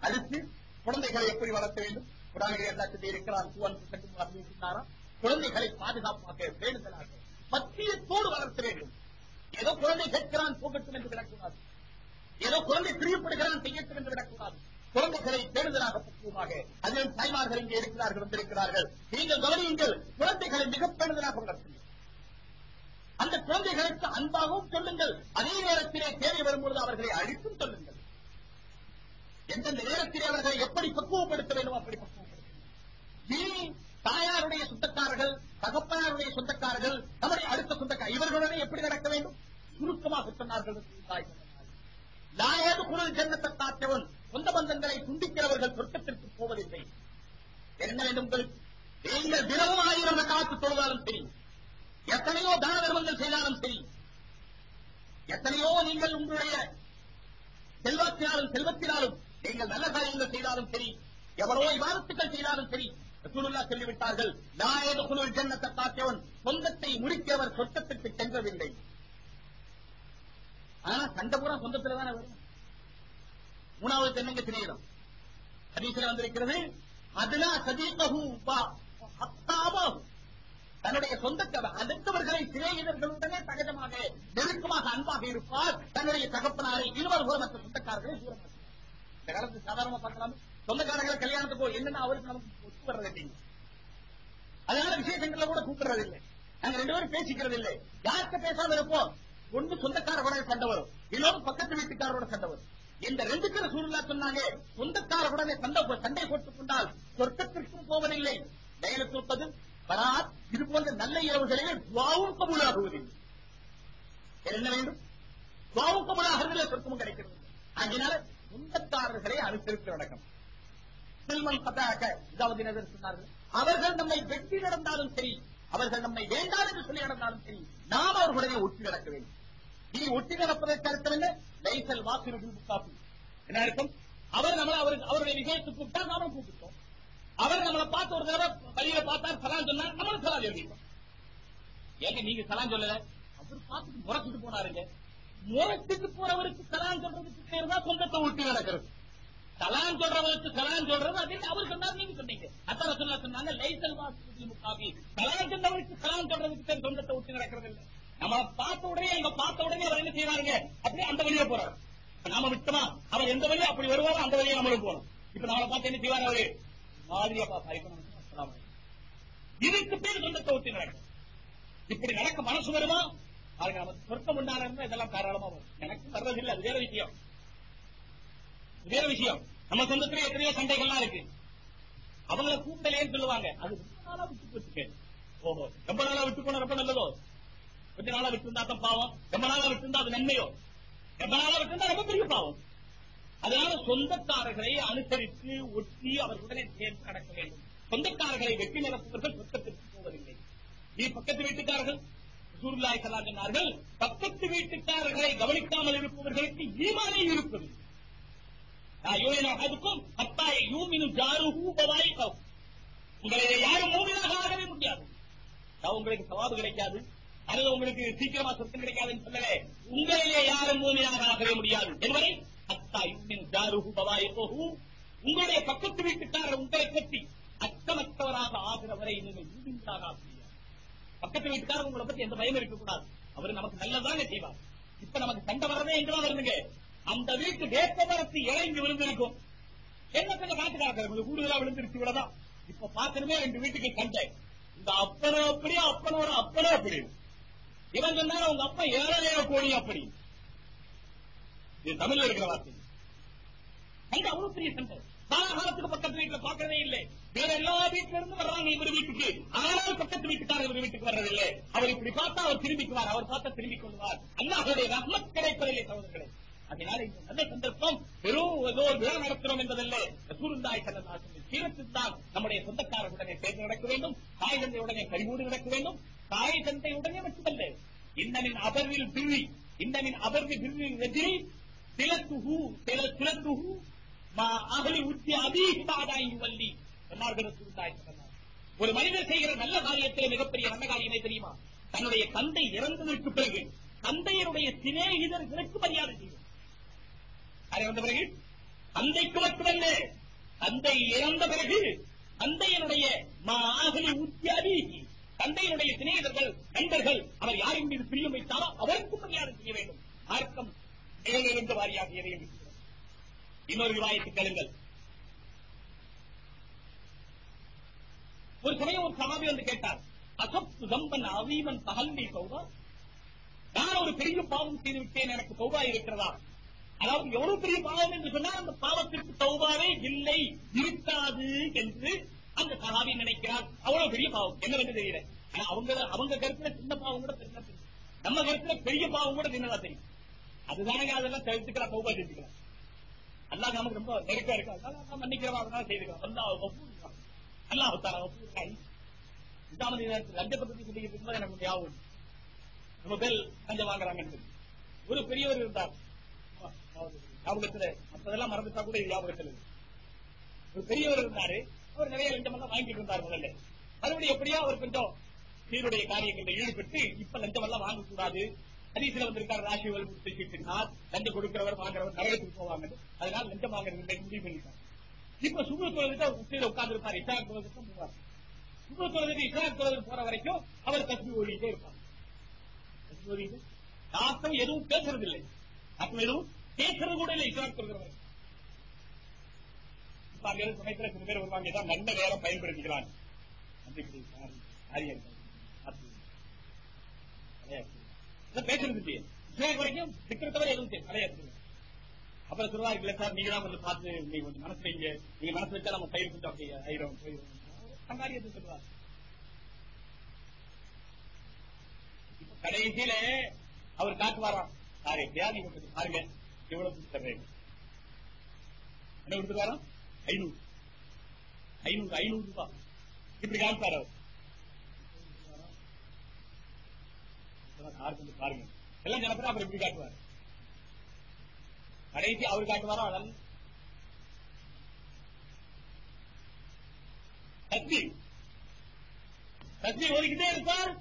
அடுத்து குழந்தைகளை எப்படி வளர்த்த வேண்டும்? குரானிலே எல்லா சொல்லி இருக்கிறான் சுவன் சொன்னாரா குழந்தைகளை பாதுகாப்பாக வேண்டுதலாக பத்தியத்தோடு வளர்த்த வேண்டும். ஏதோ குழந்தை கேட்கிறான் போகட்டும் என்று விடக்கூடாது. ஏதோ குழந்தை பிரியப்படுகிறான் செய்யட்டும் என்று விடக்கூடாது. குழந்தைகளை தேடுதலாக பக்குவமாக அதிலும் தாய்மார்கள் இங்கே இருக்கிறார்கள் வந்திருக்கிறார்கள். நீங்கள் கவனியுங்கள் குழந்தைகளை மிக பேணுதலாக வளர்த்துங்கள் அந்த குழந்தைகளுக்கு அன்பாகவும் சொல்லுங்கள். அதே நேரத்திலே தேவை வரும்பொழுது அவர்களை அழித்தும் சொல்லுங்கள். எந்தெந்த நேரத்திலே அவர்களை எப்படி பக்குவப்படுத்த வேண்டும் அப்படி பக்குவப்படுத்த தாயாருடைய சொந்தக்காரர்கள் தகப்பனாருடைய சொந்தக்காரர்கள் நம்முடைய அடுத்த சொந்தக்கார இவர்களுடனே எப்படி நடக்க வேண்டும்? சுருக்கமாக சொன்னார்கள். ரசூலுல்லாஹி குரல் ஜன்னத்தை காத்தவன் சொந்த பந்தங்களை துண்டிக்கிறவர்கள் சொர்க்கத்திற்கு போவதில்லை. என்ன வேண்டும் உங்களுக்கு நீங்கள் தினமும் ஆயிரம் காத்து தொழுதாலும் சரி. எத்தனையோ தான தர்மங்கள் செய்தாலும் சரி. எத்தனையோ நீங்கள் உங்களுடைய செல்வத்தினாலும் செல்வத்தினாலும் நீங்கள் நல்ல காரியங்கள் செய்தாலும் சரி. எவ்வளவோ விவாதத்துக்கள் செய்தாலும் சரி. ரசூலுல்லா சொல்லிவிட்டார்கள் நாயது குழுவில் ஜன்னத்தை காத்தவன் சொந்தத்தை முடிக்கிறவர் சொர்க்கத்திற்கு சென்றதில்லை. ஆனா சண்டை பூரா சொந்தத்துல தானே வரும். மூணாவது தென்னங்க சிநேகிதம்? ஹதீஸ்ல வந்திருக்கிறது அதுனா சதீகஹு தன்னுடைய சொந்த அடுத்தவர்களை சிறையினர்களுடனே சகஜமாக நெருக்கமாக அன்பாக இருப்பார். தன்னுடைய தகப்பனாரை இருவர் மற்ற சொந்தக்காரர்களை இந்த காலத்து சாதாரணமா பார்க்கலாமே? சொந்தக்காரர்கள் கல்யாணத்துக்கு போய் என்னன்னா அவருக்கு நமக்கு ஒத்து வர்றது அதனால விசேஷங்கள்ல கூட கூப்பிடுறது இல்லை நாங்க ரெண்டு பேரும் பேசிக்கிறது இல்லை யார்கிட்ட பேசாம இருப்போம்? ஒன்று சொந்தக்காரரோட சண்டை வரும். இன்னொரு பக்கத்து வீட்டுக்காரரோட சண்டை வரும். இந்த ரெண்டுக்கிற சூழ்நிலை சொன்னாங்க சொந்தக்காரருடனே சண்டை சண்டை போட்டுக் கொண்டால் சொர்க்கத்திற்கும் போவதில்லை. லைலத்துப்பது வராத் இது போன்ற நல்ல இரவுகளிலே துவாவும் கபூலாகுவதில்லை. என்ன வேண்டும்? துவாவும் கபூலாகிறதுல சொர்க்கமும் கிடைக்கிறது. அதனால சொந்தக்காரர்களை அனுசரித்து நடக்கணும். செல்வன் பதாக இதாவது நகர் சொன்னார்கள்? அவர்கள் நம்மை வெற்றி நடந்தாலும் சரி அவர்கள் நம்மை வேண்டாம் என்று சொல்லி நடந்தாலும் சரி நாம் அவர்களுடைய ஒட்டி நடக்க வேண்டும். நீ ஒட்டி நடப்பதற்கு அர்த்தம் என்ன? லைசல் வாக்கு காப்பி என்ன அர்த்தம்? அவர் நம்மளை அவருக்கு அவருடைய விஷயத்துக்கு கூப்பிட்டா நாமும் கூப்பிட்டோம். அவர் நம்மளை பார்த்து ஒரு தடவை வழியில பார்த்தார் சலான் சொன்னார் நம்மளும் சலான் எழுதிட்டோம். ஏங்க நீங்க சலான் சொல்லல? அவர் பார்த்துட்டு முறைச்சிட்டு போனாருங்க. முறைச்சிட்டு போறவருக்கு சலான் சொல்றதுக்கு பேர் தான் சொந்தத்தை ஒட்டி நடக்கிறது. சலான் சொல்றவருக்கு சலான் சொல்றது அப்படின்னு என்ன அவர் சொன்னார் நீங்க சொன்னீங்க. அத்தனை சொல்ல சொன்னாங்க லைசல் வாசி முக்காபி. சலான் சொன்னவருக்கு சலான் சொல்றதுக்கு பேர் சொந்தத்தை ஒட்டி நடக்கிறது இல்ல. நம்ம பார்த்த உடனே அங்க பார்த்த உடனே அவர் என்ன செய்யறாருங்க அப்படி அந்த வழியா போறாரு. நாம விட்டோமா? அவர் எந்த வழியும் அப்படி வருவாரோ அந்த வழியா நம்மளும் போறோம். இப்ப நம்மளை பார்த்து என்ன செய்வார் அவரு? மாதிரியா பாப்பா இதுக்கு பேர் சொந்தத்தை ஒட்டி நடக்கும் இப்படி நடக்க மனசு வருமா? பாருங்க நமக்கு சொர்க்கம் உண்டான இதெல்லாம் தாராளமா வரும். எனக்கு வர்றதில்லை அது வேற விஷயம். வேற விஷயம். நம்ம சொந்தத்துல எத்தனையோ சண்டைகள்லாம் இருக்கு. அவங்கள கூப்பிடலேன்னு சொல்லுவாங்க. அது ரொம்ப நாளா விட்டு போச்சு ஓஹோ. ரொம்ப நாளா விட்டு போன ரொம்ப நல்லதோ? கொஞ்ச நாளா விட்டு இருந்தா தான் பாவம். ரொம்ப நாளா விட்டு இருந்தா அது நன்மையோ? ரொம்ப நாளா விட்டு இருந்தா ரொம்ப பெரிய பாவம். அதனால சொந்தக்காரர்களை அனுசரித்து ஒட்டி அவர்களுடனே சேர்ந்து நடக்க வேண்டும். சொந்தக்காரர்களை வெட்டி நிரப்புவர்கள் சொந்தத்திற்கு போவதில்லை. நீ பக்கத்து வீட்டுக்காரர்கள் சூர்லாய் சலா சொன்னார்கள் பக்கத்து வீட்டுக்காரர்களை கவனிக்காமல் இருப்பவர்களுக்கு ஈமானே இருப்பதில்லை. அதுக்கும் அப்பா யூமினு ஜாருஹூ பவாய்கவ் உங்களை யாரும் மூமினாக ஆகவே முடியாது. உங்களுக்கு சவாபு கிடைக்காது. அல்லது உங்களுக்கு சீக்கிரமா சொத்து கிடைக்காதுன்னு சொல்லலே உங்களிலே யாரும் மூமியாக ஆகவே முடியாது. என்பதை அத்தா யூமின் ஜாருஹூ பவாய்கவ் உங்களுடைய பக்கத்து வீட்டுக்காரர் உங்களை பற்றி அச்சமற்றவராக ஆகிற வரை நீங்கள் யூமின்களாக ஆக முடியாது பக்கத்து வீட்டுக்காரர் உங்களை பத்தி எந்த பயம் இருக்கக்கூடாது. அவர் நமக்கு நல்லதாங்க செய்வார். இப்ப நமக்கு சண்டை வரவே எங்கதான் வருதுங்க? அந்த வீட்டு வேப்பமரத்து இறங்கி விழுந்திருக்கும். என்ன கொஞ்சம் காத்து காக்கிறது கூடுதலா விழுந்துருச்சு இவ்வளவுதான். இப்ப பாக்கணுமே ரெண்டு வீட்டுக்கு சண்டை இந்த அப்பனோ அப்படியே அப்பனோட அப்பனோ அப்படி. இவன் சொன்னாரு உங்க அப்பா ஏழாயிரம் கோடி அப்படி. இது தமிழ்ல இருக்கிற வார்த்தை. சண்டை அவ்வளவு பெரிய சண்டை. காலகாலத்துக்கு பக்கத்து வீட்டுல பாக்குறதே இல்லை. வேற எல்லா வீட்டுல இருந்து வர்றாங்க இவர் வீட்டுக்கு. ஆனால் பக்கத்து வீட்டுக்காரர் இவர் வீட்டுக்கு வர்றதில்லை. அவர் இப்படி பார்த்தா அவர் திரும்பிக்குவார். அவர் பார்த்தா திரும்பிக் கொள்வார். அல்லாஹுடைய ரஹ்மத் கிடைப்பதில்லை சகோதரர்களே. அதனால இந்த நல்ல சந்தர்ப்பம் வெறும் ஏதோ விழா நடத்துகிறோம் என்பதல்ல சூருந்தாய் கண்ணன் சீரத்தில் தான் நம்முடைய சொந்தக்காரர்களுடனே சேர்ந்து நடக்க வேண்டும் தாய் தந்தையுடனே கரிவோடு நடக்க வேண்டும் தாய் தந்தையுடனே மட்டுமல்ல இன்னமின் அபர்வில் பிரிவி இன்னமின் அபர்வி பிரிவில் எதிரி திலத்துஹு தில திலத்துஹு மா அகலி உத்தி அதிகமாதாய் வள்ளி சொன்னார்கள் சூருந்தாய் கண்ணன் ஒரு மனிதர் செய்கிற நல்ல காரியத்தில் மிகப்பெரிய நல்ல காரியமே தெரியுமா? தன்னுடைய தந்தை இறந்ததற்கு பிறகு தந்தையருடைய சிநேகிதர்களுக்கு மரியாதை செய்யும் யார் வந்த பிறகு அந்தைக்கு மட்டுமல்ல தந்தை இறந்த பிறகு தந்தையனுடைய மாகலி உத்தியாதி தந்தையினுடைய சிநேகிதர்கள் நண்பர்கள் அவர் யாரின் மீது பிரியம் வைத்தாரோ அவருக்கும் மரியாதை செய்ய வேண்டும். மார்க்கம் நிகழ்ந்த வாரியாக எதையும் இன்னொரு விவாயத்து கேளுங்கள் ஒரு சமயம் ஒரு சமாதி வந்து கேட்டார் அசப்து தம்பன் அவீமன் பகல்வி சௌதா நான் ஒரு பெரிய பாவம் செய்து விட்டேன் எனக்கு சௌபா இருக்கிறதா? அதாவது எவ்வளவு பெரிய பாவம் என்று சொன்னால் அந்த பாவத்திற்கு தௌபாவே இல்லை இருக்காது என்று அந்த சகாபி நினைக்கிறார். அவ்வளவு பெரிய பாவம். என்னவென்று தெரியல. ஆனா அவங்க அவங்க கருத்துல சின்ன பாவம் கூட பெருசா தெரியும் நம்ம கருத்துல பெரிய பாவம் கூட சின்னதா தெரியும்? அதுதானே அதெல்லாம் தவிர்த்துக்கலாம் தௌபா செஞ்சுக்கலாம் அல்லாஹ் நமக்கு ரொம்ப நெருக்கா இருக்கு? அதனால மன்னிக்கிறவா அதனால செய்துக்கலாம் அல்லாஹ் அல்லாஹ் தாரா ஒப்புக்காய் இதாமதி லஞ்சத்தை பத்தி சொல்லிக்கிட்டு இருக்கும்போது எனக்கு ஞாபகம் நம்ம பேர் லஞ்சம் வாங்குறாங்கன்னு ஒரு பெரியவர் இருந்தார். ஞாபகத்துல. மற்றதெல்லாம் மறந்துட்டா கூட ஞாபகத்தில் ஒரு பெரியவர் இருந்தாரு. அவர் நிறைய லஞ்சம் எல்லாம் வாங்கிட்டு இருந்தார் முதல்ல. மறுபடியும் எப்படியா அவர் கொஞ்சம் சீருடைய காரியங்களில் ஈடுபட்டு இப்ப லஞ்சம் எல்லாம் வாங்கக்கூடாது. ஹதீஸ்ல வந்திருக்காரு ராசிவல் முடிச்சிருந்தார் லஞ்சம் கொடுக்கிறவர் வாங்குறவர் நரகத்துக்கு போவாங்க. அதனால லஞ்சம் வாங்குறது முடிவு பண்ணிட்டார். இப்ப சுப தொழிலுக்கு அவர் உச்சியில உட்கார்ந்து இருப்பார் இஷா தொழிலுக்கு போவார். சுப தொழிலுக்கு இஷா போற வரைக்கும் அவர் தஸ்மி ஓடிட்டே இருப்பார். தஸ்மி ஓடிட்டு நாட்டம் எதுவும் பேசுறது இல்லை நாட்டம் எதுவும் பேசுறது கூட இல்லை இஸ்லாம் தொழுகிறவர் இப்ப சமயத்தில் சில பேர் வருவாங்க நல்ல நேரம் பயன்படுத்திக்கலாம். பேசுறது இல்லையே வரைக்கும் திக்கிறத்தவர் எதுவும் செய்யும் அப்புறம் சொல்லுவாரு இல்ல சார் நீங்க தான் கொஞ்சம் பார்த்து நீங்க கொஞ்சம் மனசு வைங்க. நீங்க மனசு வச்சா நம்ம பயிர் கொஞ்சம் அப்படி ஆயிரும் போயிரும். சங்காரியத்தை சொல்லுவார் கடைசியில அவர் காட்டுவாராம் சார் எப்படியா நீங்க கொஞ்சம் பாருங்க. எவ்வளவு கொடுத்துறேன் என்ன கொடுத்துருவாராம் ஐநூறு. ஐநூறு ஐநூறு ரூபாய் இப்படி காமிப்பார் அவர். பாருங்க. எல்லாம் ஜனப்பட அப்புறம் இப்படி காட்டுவார். கடைசி அவர் காட்டுவாரோ அதெல்லாம்? தஸ்மி தஸ்மி ஓடிக்கிட்டே இருப்பார்.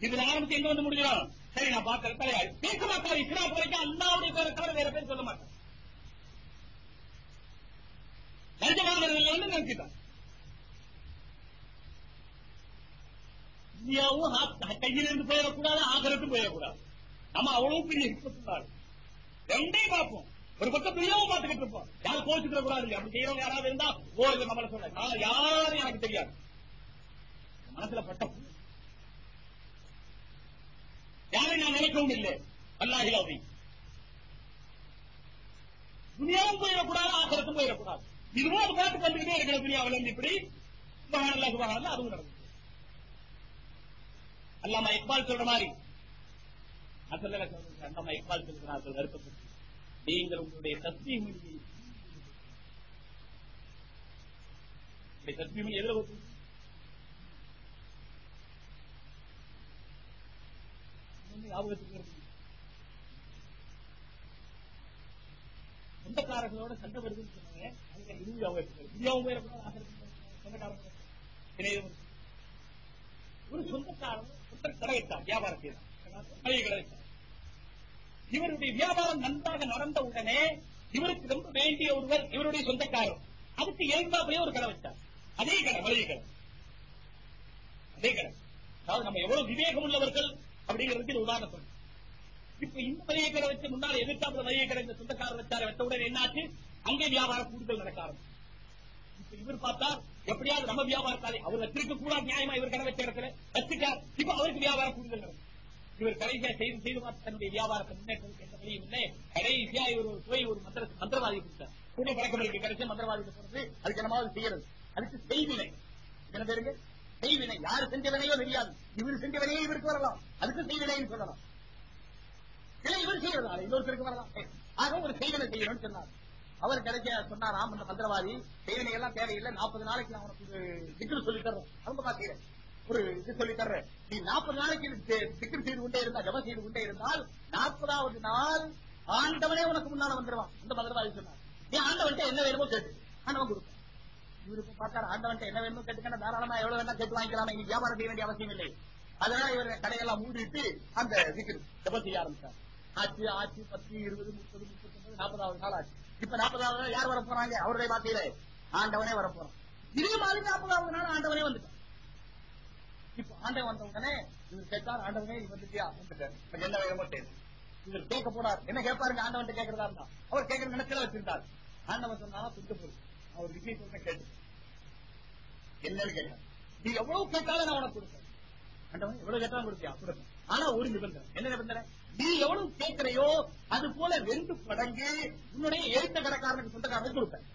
இதுல ஆரம்பிச்சு எங்க வந்து முடிஞ்சிடும்? சரி நான் பார்த்தேன் தலையாரு பேச மாட்டார் இஸ்ரா வரைக்கும் அல்லாவுடைய பேரை தவிர வேற பேர் சொல்ல மாட்டேன். லஞ்சமானவர்கள் வந்து நினைச்சிட்டார் இந்தியாவும் ஹா- கையிலிருந்து போயிடக்கூடாது ஆகரத்தும் போயிடக்கூடாது. நம்ம அவ்வளவு பெரிய ஹிப்பத்துள்ளாரு ரெண்டையும் பார்ப்போம். ஒரு பக்கம் பிரியாவும் பார்த்துக்கிட்டு இருப்போம். யாரும் கோச்சுக்கிற கூடாது? அப்படி செய்யறவங்க யாராவது இருந்தா ஓ இல்ல நம்மள சொல்ல நான் யாரும் எனக்கு தெரியாது. மனசுல பட்ட புண்ணு. யாரையும் நான் நினைக்கவும் இல்லை. அல்லாஹிலாவி துணியாவும் போயிடக்கூடாது ஆசிரத்தும் போயிடக்கூடாது. இதுவும் அது பார்த்து வந்துகிட்டே இருக்கிற துணியாவில் இருந்து இப்படி சுபஹானல்லாஹ் சுபஹானல்லாஹ் அதுவும் நடக்கும். அல்லாமா இக்பால் சொல்ற மாதிரி. அசல்ல அல்லாமா இக்பால் சொல்கிறார்கள் வருத்தப்பட்டு நீங்கள் உங்களுடைய சத்திய மொழியை எதிர்ப்பு மொழி எதிர ஞாபகத்துக்கு வருது. சொந்தக்காரர்களோட சண்டை வருதுன்னு சொன்னாங்க. அதுக்கு ஞாபகத்துக்கு வருது. இந்தியாவும் போயிடக்கூடாது சொந்தக்காரங்க இணையம் ஒரு சொந்த மளிகை இவருடைய வியாபாரம் நன்றாக நடந்த உடனே இவருக்கு ரொம்ப வேண்டிய ஒருவர் இவருடைய சொந்தக்காரர். அதுக்கு இயல்பாகவே ஒரு கடை வச்சார் அதே கடை மளிகை கடை. அதே கடை. அதாவது நம்ம எவ்வளவு விவேகம் உள்ளவர்கள் அப்படிங்கிறதுக்கு உதாரணம். இப்ப இந்த மளிகை கடை வச்சு முன்னால் எதிர்த்தாப்புல மளிகை கடை இந்த சொந்தக்காரர் வச்சாரு வச்ச உடனே என்னாச்சு? அங்கே வியாபார கூடுதல் நடக்க ஆரம்பிச்சு. இப்ப இவர் பார்த்தா எப்படியாவது நம்ம வியாபாரத்தாலே அவர் வச்சிருக்க கூட நியாயமா இவர் கடை வச்ச இடத்துல வச்சுட்டார். இப்ப அவருக்கு வியாபார கூடுதல் நடக்கும். இவர் கடைசியா செய்து செய்து பார்த்து தன்னுடைய வியாபாரத்தை முன்னேற்றத்துக்கு எந்த வழியும் இல்லை கடைசியா இவர் ஒரு போய் ஒரு மந்திர மந்திரவாதி கொடுத்தார். கூட பழக்கம் இருக்கு கடைசியா மந்திரவாதி போறது அதுக்கு என்னமாவது செய்யறது. அதுக்கு செய்வினை என்ன பேருங்க செய்வினை யாரு செஞ்சவனையோ தெரியாது. இவர் செஞ்சவனையே இவருக்கு வரலாம். அதுக்கு செய்வினைன்னு சொல்லலாம். இல்லை இவர் செய்ய செய்யறதால இன்னொருத்தருக்கு வரலாம். ஆக ஒரு செய்வனை செய்யணும்னு சொன்னார். அவர் கிடைக்க சொன்னாராம் அந்த மந்திரவாதி செய்வனை எல்லாம் தேவையில்லை. நாற்பது நாளைக்கு நான் உனக்கு ஒரு திக்கு சொல்லி தர்றேன். ரொம்ப ஒரு இது சொல்லி தர்றேன். நீ நாற்பது நாளைக்கு திக்கு செய்து கொண்டே இருந்தா ஜபம் செய்து கொண்டே இருந்தால் நாற்பதாவது நாள் ஆண்டவனே உனக்கு முன்னால வந்துருவான். அந்த மந்திரவாதி சொன்னார். நீ ஆண்டவன்ட்ட என்ன வேணுமோ கேட்டு ஆண்டவன் கொடுப்பான். இவருக்கு பார்த்தாரு ஆண்டவன் என்ன வேணுமோ கேட்டுக்கணும் தாராளமா எவ்வளவு வேணா கேட்டு வாங்கிக்கலாம். இனி வியாபாரம் செய்ய வேண்டிய அவசியம் இல்லை. அதனால இவர் கடையெல்லாம் மூடிட்டு அந்த திக்கு ஜபம் செய்ய ஆரம்பிச்சார். ஆச்சு ஆச்சு பத்து இருபது முப்பது முப்பத்தி ஒன்பது நாற்பதாவது நாள் ஆச்சு. இப்ப நாற்பதாவது நாள் யார் வர போறாங்க அவருடைய வார்த்தையில ஆண்டவனே வர போறான் இதே மாதிரி நாற்பதாவது நாள் ஆண்டவனே வந்துட்டான் இப்ப ஆண்டவன் வந்த உடனே இவர் கேட்டார் ஆண்டவனே நீ வந்துட்டியா? வந்துட்டார். என்ன வேணுமோ தேவை இவர் கேட்க போனார். என்ன கேட்பாருங்க? ஆண்டவன் கேட்கறதா இருந்தா? அவர் கேட்கற நினைச்சல வச்சிருந்தார். ஆண்டவன் சொன்னாலும் துண்டு போகுது அவர் விஷயம் கேட்டு என்னன்னு கேட்டேன் நீ எவ்வளவு கேட்டாலும் நான் உனக்கு கொடுப்பேன். ஆண்டவன் எவ்வளவு கேட்டாலும் கொடுப்பியா? கொடுப்பேன். ஆனா ஒரு நிபந்தனை. என்ன நிபந்தனை? நீ எவ்வளவு கேட்கிறையோ அது போல ரெண்டு மடங்கு உன்னுடைய எழுத்த கடைக்காரனுக்கு சொந்தக்காரனுக்கு கொடுப்பேன்.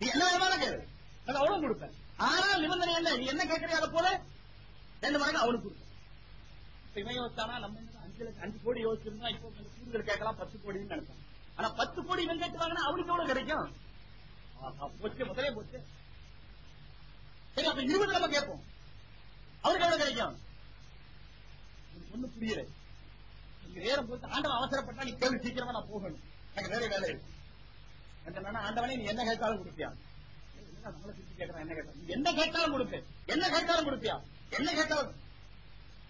நீ என்ன வேணாலும் கேளு. அது அவனும் கொடுப்பேன். ஆனா நிபந்தனை என்ன? நீ என்ன கேட்கறியோ அதை போல ரெண்டு மடங்கு அவனுக்கு கொடுப்பேன். இப்ப இவன் யோசிச்சானா நம்ம அஞ்சு அஞ்சு கோடி யோசிச்சிருந்தா இப்போ கூடுதல் கேட்கலாம் பத்து கோடின்னு நினைப்பேன். ஆனா பத்து கோடி இவன் கேட்டுவாங்கன்னா அவனுக்கு எவ்வளவு கிடைக்கும்? போச்சு முதலே போச்சு. சரி அப்ப இருபது நம்ம கேட்போம். அவருக்கு எவ்வளவு கிடைக்கும்? ஒண்ணு புரியல. நீங்க நேரம் போட்டு ஆண்டவன் அவசரப்பட்டா நீ கேள்வி சீக்கிரமா நான் போகணும். எனக்கு வேற வேலை இருக்கு. என்ன ஆண்டவனே நீ என்ன கேட்டாலும் கொடுப்பியா? கேட்கறான், என்ன கேட்டாலும்? என்ன கேட்டாலும் கொடுப்பேன் என்ன கேட்டாலும் கொடுப்பியா? என்ன கேட்டாலும்?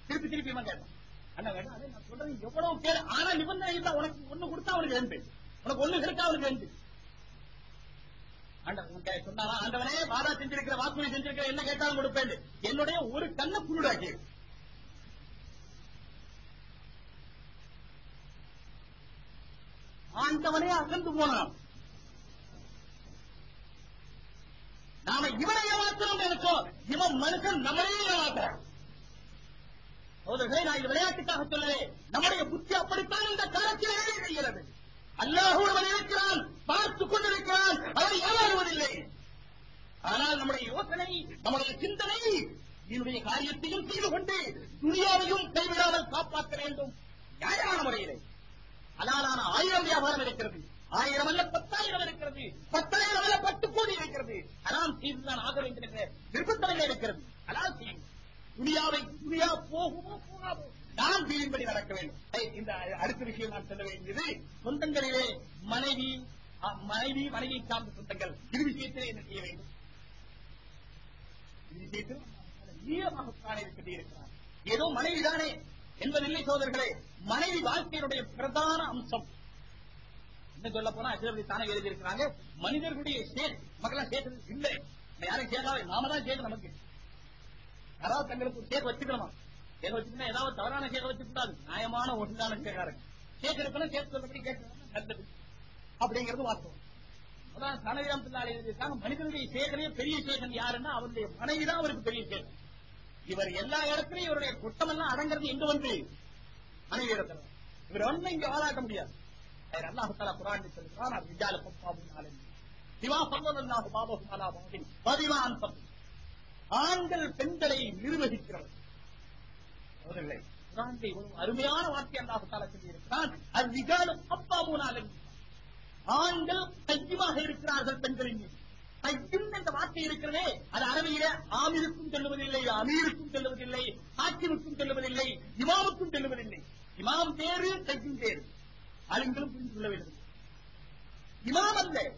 திருப்பி திருப்பி இவன் கேட்டான் அண்ணா வேண்டாம் அதே நான் சொல்றது எவ்வளவு பேர் ஆனா நிபந்தனை இல்ல உனக்கு ஒண்ணு கொடுத்தா அவனுக்கு ரெண்டு. உனக்கு ஒண்ணு கிடைச்சா அவனுக்கு ரெண்டு. ஆண்டவன் உன்கிட்ட சொன்னாரா? ஆண்டவனே வாதா செஞ்சிருக்கிற வாக்குறுதி செஞ்சிருக்கிற என்ன கேட்டாலும் கொடுப்பேன் என்னுடைய ஒரு கண்ணை குருடாக்கி ஆண்டவனே அகன்று போனான். நாம இவனை ஏமாத்தணும் நினைச்சோம். இவன் மனுஷன் நம்மளே ஏமாத்துறான் சோதரர்களே நான் இது விளையாட்டுக்காக சொல்லவே நம்முடைய புத்தி அப்படித்தான் இந்த காலத்தில் வேலை செய்கிறது அல்லாஹ் ஒருவன் இருக்கிறான் பார்த்துக் கொண்டிருக்கிறான் அவன் ஏமாறுவதில்லை. ஆனால் நம்முடைய யோசனை நம்முடைய சிந்தனை என்னுடைய காரியத்தையும் செய்து கொண்டு துணியாவையும் கைவிடாமல் காப்பாற்ற வேண்டும். நியாயமான முறையிலே. அலாலான ஆயிரம் வியாபாரம் இருக்கிறது. ஆயிரம் அல்ல பத்தாயிரம் இருக்கிறது. பத்தாயிரம் அல்ல பத்து கோடி இருக்கிறது. அலாம் செய்துதான் ஆக வேண்டும் என்ற நிர்பந்தம் இருக்கிறது. அலாம் செய்யும் துனியாவை துணியா போகுமோ போகாமோ. நான் தீவின்படி நடக்க வேண்டும். இந்த அடுத்த விஷயம் நான் சொல்ல வேண்டியது சொந்தங்களிலே மனைவி மனைவி மனைவி சார்ந்த சொந்தங்கள். இது விஷயத்திலே என்ன செய்ய வேண்டும்? இது விஷயத்தில் ஈரமாக காண ஏதோ மனைவிதானே என்பதில்லை சோதர்களே மனைவி வாழ்க்கையினுடைய பிரதான அம்சம். என்ன சொல்ல போனா அச்சரபதி தானே எழுதியிருக்கிறாங்க மனிதர்களுடைய சேர் மக்களா சேர்த்தது இல்லை. யாரும் சேர்க்காத நாம தான் சேர்த்து நமக்கு. யாராவது தங்களுக்கு ஒரு சேர் வச்சுக்கணுமா? சேர் வச்சுக்கணும் ஏதாவது தவறான சேர் வச்சுக்கூடாது நியாயமான ஒழுங்கான சேரா இருக்கு சேர் இருக்கணும் சேர்த்து சொல்றபடி கேட்கணும் நல்லது அப்படிங்கிறது வாஸ்தவம். அதான் சனவீரம் பிள்ளாடி மனிதனுடைய சேகரே பெரிய சேகன் யாருன்னா அவருடைய மனைவிதான் அவருக்கு பெரிய சேகன் இவர் எல்லா இடத்துலயும் இவருடைய குற்றம் எல்லாம் அடங்கிறது எங்க வந்து மனைவி இடத்துல இவர் ஒண்ணு இங்க ஆளாக்க முடியாது. அல்லாஹால குரான் சொல்கிறான் அது விஜால பப்பாவும் சிவா சம்பந்தல்லாஹு பாபகுமாலா பாபின் பதிவான் ஆண்கள் பெண்களை நிர்வகிக்கிறவர். அவர்களை குரானிலே அருமையான வார்த்தை அல்லாஹால சொல்லியிருக்கிறான். அது விஜால பப்பாவும் ஆண்கள் கையுமாக இருக்கிறார்கள் பெண்களின் மீது. என்ற வார்த்தை இருக்கிறதே அது அரபியில ஆமிருக்கும் சொல்லுவதில்லை அமீருக்கும் சொல்லுவதில்லை ஆக்கிமுக்கும் சொல்லுவதில்லை இமாமுக்கும் சொல்லுவதில்லை. இமாம் பேரு தையும் பேரு. ஆளுங்களும் புரிந்து கொள்ள வேண்டும். இமாம் அல்ல.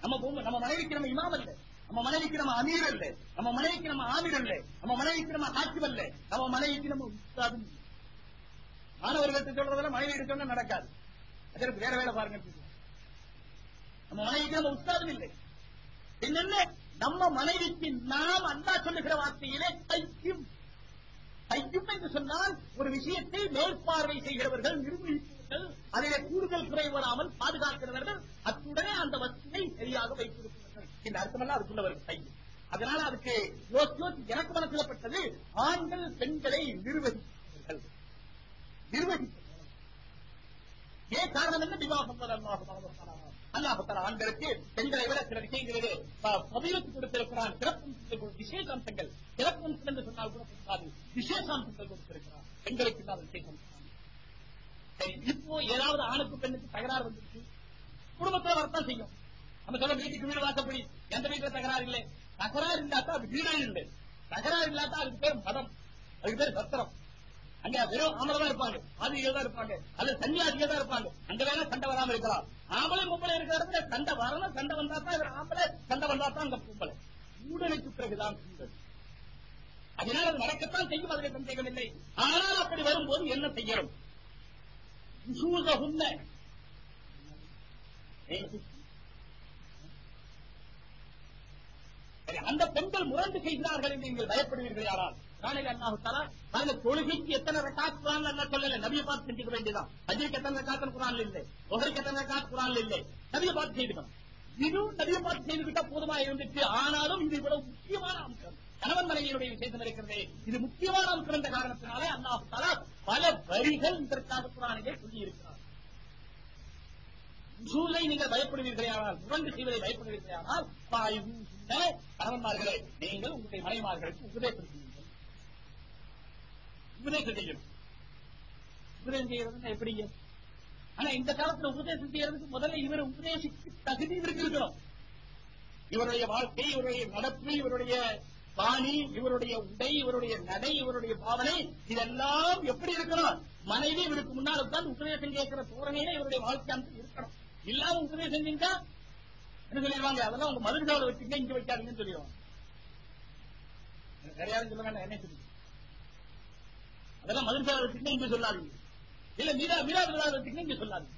நம்ம நம்ம மனைவிக்கு நம்ம இமாம் அல்ல. நம்ம மனைவிக்கு நம்ம அமீர் அல்ல. நம்ம மனைவிக்கு நம்ம ஆமீர் அல்ல. நம்ம மனைவிக்கு நம்ம ஹாக்கிம் அல்ல. நம்ம மனைவிக்கு நம்ம உஸ்தாதும் மாணவர்களுக்கு சொல்றதெல்லாம் மனைவி சொன்னா நடக்காது. அதற்கு வேற வேலை பாருங்க. நம்ம மனைவிக்கு நம்ம உஸ்தாதும் இல்லை. என்னென்ன? நம்ம மனைவிக்கு நாம் அண்ணா சொல்லுகிற வார்த்தையிலே கைக்கும் கையும் என்று சொன்னால் ஒரு விஷயத்தை மேற்பார்வை செய்கிறவர்கள் நிர்வகிப்பவர்கள் அதிலே கூடுதல் குறை வராமல் பாதுகாக்கிறவர்கள் அத்துடனே அந்த வசதியை சரியாக வைத்திருக்கிறார்கள் இந்த அர்த்தமெல்லாம் அதுக்குள்ள வருது கையும் அதனால அதுக்கு யோசி யோசி எனக்கு மனசிலப்பட்டது ஆண்கள் பெண்களை நிர்வகிப்பவர்கள் நிர்வகிப்பவர்கள் ஏன் காரணம் என்ன? விவாகம் அல்லாஹ் ஆண்களுக்கு பெண்களை விட சில விஷயங்களிலே பவியத்து கொடுத்திருக்கிறான். சிறப்பு விசேஷாம்சங்கள். சிறப்பம்சம் என்று சொன்னால் கூட கூடாது விசேஷாம்சங்கள் கொடுத்திருக்கிறான். பெண்களுக்கு இல்லாத விசேஷம். சரி இப்போ ஏதாவது ஆணுக்கு பெண்ணுக்கு தகராறு வந்துருச்சு. குடும்பத்தில் வரத்தான் செய்யும். நம்ம சொல்ல வீட்டுக்கு வீடு வாக்கப்படி எந்த வீட்டுல தகராறு இல்லை? தகராறு இல்லாட்டா அது வீடே இல்லை தகராறு இல்லாட்டா அதுக்கு பேர் மதம். அதுக்கு பேர் சத்திரம். அங்க வெறும் ஆம்பளை இருப்பாங்க. ஆதிகள் தான் இருப்பாங்க. அது சன்னியாசிகள் தான் இருப்பாங்க. அங்க வேணா சண்டை வராம இருக்கலாம். ஆம்பளை பொம்பளை இருக்கிற இடத்துல சண்டை வரணும். சண்டை வந்தா தான் இவர் ஆம்பளை. சண்டை வந்தா தான் அங்க பொம்பளை. ஊடலுக்கு பிறகுதான் சூழல் அதனால அது நடக்கத்தான் செய்யும். அதில் சந்தேகம் இல்லை. ஆனால் அப்படி வரும்போது என்ன செய்யணும் உசூதகுன்ன சரி, அந்த பெண்கள் முரண்டு செய்கிறார்கள் என்று நீங்கள் பயப்படுவீர்கள் யாரால்? நாளைக்கு அண்ணாவுத்தாரா பாருங்க தொழுகைக்கு எத்தனை ரக்காத் குரான் என்ன சொல்லல. நபியை பார்த்து செஞ்சுக்க வேண்டியதான் அஜய்க்கு எத்தனை ரக்காத்து குரான் இல்லை. ஒகருக்கு எத்தனை ரக்காத் குரான் இல்லை. நபியை பார்த்து செய்துக்கணும். இதுவும் நபியை பார்த்து செய்துவிட்டா போதுமா இருந்துச்சு? ஆனாலும் இது இவ்வளவு முக்கியமான அம்சம். கணவன் மனைவியுடைய விஷயத்தில் இருக்கிறது இது முக்கியமான அம்சம் என்ற காரணத்தினாலே அண்ணாவுத்தாரா பல வரிகள் இதற்காக குரானிலே சொல்லி இருக்கிறார் ஜூலை நீங்கள் பயப்படுவீர்களே ஆனால் முரண்டு செய்வதை பயப்படுவீர்களே ஆனால் சின்ன கணவன்மார்களே நீங்கள் உங்களுடைய மனைமார்களுக்கு உபதேசப்படுத்துவீர்கள் உபதேசம் செய்யும் உபதேசம் செய்யறது எப்படிங்க? ஆனா இந்த காலத்துல உபதேசம் செய்யறதுக்கு முதல்ல இவர் உபதேசிக்கு தகுதி இவருக்கு இருக்கணும். இவருடைய வாழ்க்கை இவருடைய நடப்பு இவருடைய பாணி இவருடைய உடை இவருடைய நடை இவருடைய பாவனை இதெல்லாம் எப்படி இருக்கணும்? மனைவி இவருக்கு முன்னால் உட்கார்ந்து உபதேசம் கேட்கிற தோரணையில இவருடைய வாழ்க்கை அம்சம் இருக்கணும். இல்லாம உபதேசம் செஞ்சீங்க என்ன சொல்லிடுவாங்க அதெல்லாம் உங்க மதுரசாவில் வச்சுங்க இங்க வைக்காதீங்கன்னு சொல்லிடுவாங்க வேற யாரும் சொல்ல வேண்டாம் என்ன சொல்லி அதெல்லாம் மதுரசாவில் வச்சுங்க இங்க சொல்லாதீங்க. இல்ல மீரா மீரா விழாவில் வச்சுங்க இங்க சொல்லாதீங்க.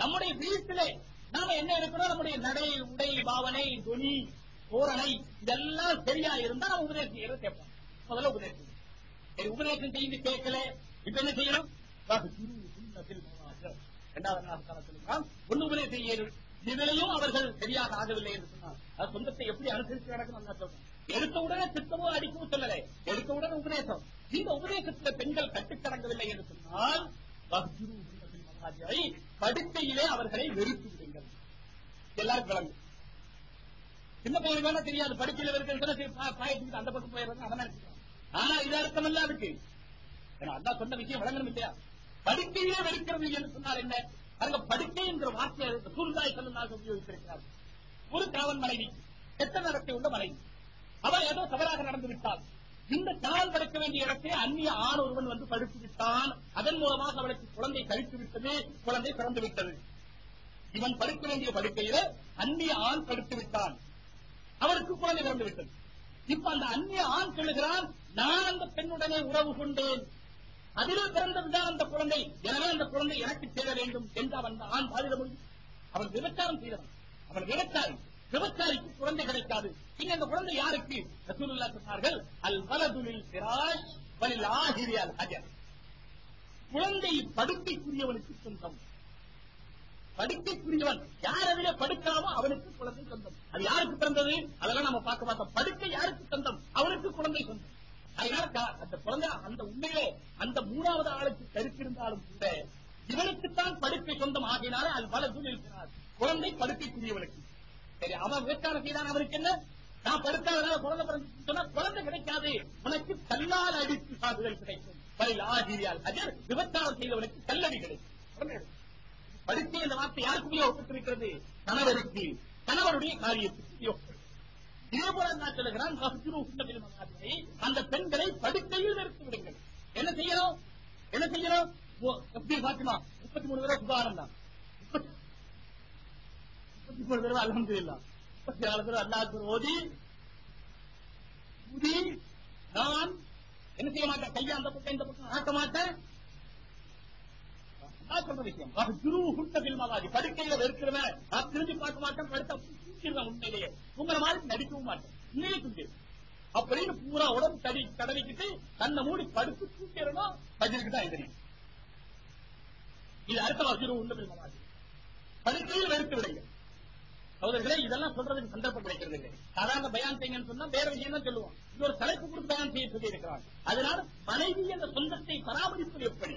நம்முடைய வீட்டிலே நாம என்ன இருக்கிறோம் நம்முடைய நடை உடை பாவனை துணி தோரணை இதெல்லாம் சரியா இருந்தா நம்ம உபதேசம் செய்யறது கேட்போம். முதல்ல உபதேசம் சரி உபதேசம் செய்து கேட்கல. இப்ப என்ன செய்யணும் வாகு குரு சுண்ணத்தில் மவாச. இரண்டாவது சொல்லுகிறான் ஒண்ணு உபதேசம் இதிலையும் அவர்கள் சரியாக ஆகவில்லை என்று சொன்னார். அது சொந்தத்தை எப்படி அனுசரித்து நடக்கும் நான் சொல்றேன். எடுத்த உடனே திட்டமோ அடிக்கவும் சொல்லலை. எடுத்த உடனே உபதேசம். இந்த உபதேசத்துல பெண்கள் கட்டுக்கடங்கவில்லை என்று சொன்னால் வஹ்ஜுரு படுக்கையிலே அவர்களை வெறுத்து விடுங்கள். எல்லாரும் விளங்கும் சின்ன பையன் வேணா தெரியாது. படுக்கையில இருக்கிறது பாயத்துக்கு அந்த பக்கம் போயிடுறது அவன் ஆனா இது அர்த்தம் இல்ல அதுக்கு. ஏன்னா அதான் சொன்ன விஷயம் விளங்கணும் இல்லையா? படுக்கையே வெறுக்கிறது என்று சொன்னால் என்ன? அங்க படுக்கை என்ற வார்த்தையை சூழ்நாய் சொல்லுநாள் உபயோகித்திருக்கிறார். ஒரு காவல் மனைவி கெட்ட நடத்தை உள்ள மனைவி அவள் ஏதோ தவறாக நடந்து விட்டாள். இந்த கணவன் படுக்க வேண்டிய இடத்தை அந்நிய ஆண் ஒருவன் வந்து படுத்து விட்டான். அதன் மூலமாக அவளுக்கு குழந்தை கழித்து விட்டது குழந்தை பிறந்து விட்டது. இவன் படுக்க வேண்டிய படுக்கையில அந்நிய ஆண் படுத்து விட்டான். அவருக்கு குழந்தை பிறந்து விட்டது. இப்ப அந்த அந்நிய ஆண் சொல்லுகிறான் நான் அந்த பெண்ணுடனே உறவு கொண்டேன். அதிலே பிறந்ததுதான் அந்த குழந்தை எனவே அந்த குழந்தை எனக்கு சேர வேண்டும் என்று அவன் நான் ஆண் பாதிட முடியும் அவன் விபச்சாரம் செய்தவன். அவன் விபச்சாரி. விபச்சாரிக்கு குழந்தை கிடைக்காது. இங்க அந்த குழந்தை யாருக்கு? ரசூலுல்லா சொன்னார்கள் அல் வலதுலில் சிராஜ் வலில் ஆகிரியால் அல் ஹஜர் குழந்தை படுக்கைக்குரியவனுக்கு சொந்தம். படுக்கைக்குரியவன் யார் அதிலே படுக்காமோ அவனுக்கு குழந்தை சொந்தம். அது யாருக்கு பிறந்தது? அதெல்லாம் நம்ம பார்க்க மாட்டோம். படுக்கை யாருக்கு சொந்தம்? அவனுக்கு குழந்தை சொந்தம். அதனால அந்த குழந்தை அந்த உண்மையிலே அந்த மூணாவது ஆளுக்கு கருத்திருந்தாலும் கூட இவனுக்குத்தான் படுக்கை சொந்தம் ஆகினாலே அது பல இருக்கிறார். குழந்தை படுக்கைக்குரியவனுக்கு சரி அவன் விபச்சாரம் செய்தான் அவருக்கு என்ன? நான் படுக்காதனால குழந்தை பிறந்து சொன்னா குழந்தை கிடைக்காது. உனக்கு கல்லால் அடித்து சாகுதல் கிடைக்கும். பதில் ஆகிரியால் அஜர் விபச்சாரம் செய்தவனுக்கு கல்லடி கிடைக்கும். படுக்கை என்ற வார்த்தை யாருக்கு உபயோகப்பட்டிருக்கிறது கணவருக்கு. கணவருடைய காரியத்துக்கு. இதே போல நான் சொல்லுகிறான் அந்த பெண்களை படுக்கையில் நிறுத்தி விடுங்கள். என்ன செய்யணும்? என்ன செய்யணும்? எப்படி பாத்திமா? முப்பத்தி மூணு தடவை சுபாரம் தான். முப்பத்தி மூணு தடவை அலமது இல்லா முப்பத்தி நாலு தடவை அல்லாஹ் ஓதி நான் என்ன செய்ய மாட்டேன்? கையை அந்த பக்கம் இந்த பக்கம் ஆக்க மாட்டேன். நான் சொல்ற விஷயம். படுக்கையில வெறுக்கிறவன். நான் திரும்பி பார்க்க மாட்டேன் படுத்த உண்மையிலேயே. உங்களை மாதிரி நடிக்கவும் மாட்டேன். இன்னைக்கு அப்படின்னு பூரா உடம்பு தடி தடவிக்கிட்டு தன்னை மூடி படுத்து தூக்கிடணும் பதிலுக்கு தான் எதிரி இது அடுத்த வசூர் உண்டத்தில் படுக்கையில் வெறுத்து விடுங்க. சோதர்களே இதெல்லாம் சொல்றதுக்கு சந்தர்ப்பம் கிடைக்கிறது இல்லை. சாதாரண பயான் செய்யுங்கன்னு சொன்னா வேற விஷயம் தான் சொல்லுவோம். இது ஒரு தலைப்பு கொடுத்து பயான் செய்ய சொல்லி இருக்கிறார் அதனால மனைவி என்ற சொந்தத்தை பராமரிப்பது எப்படி?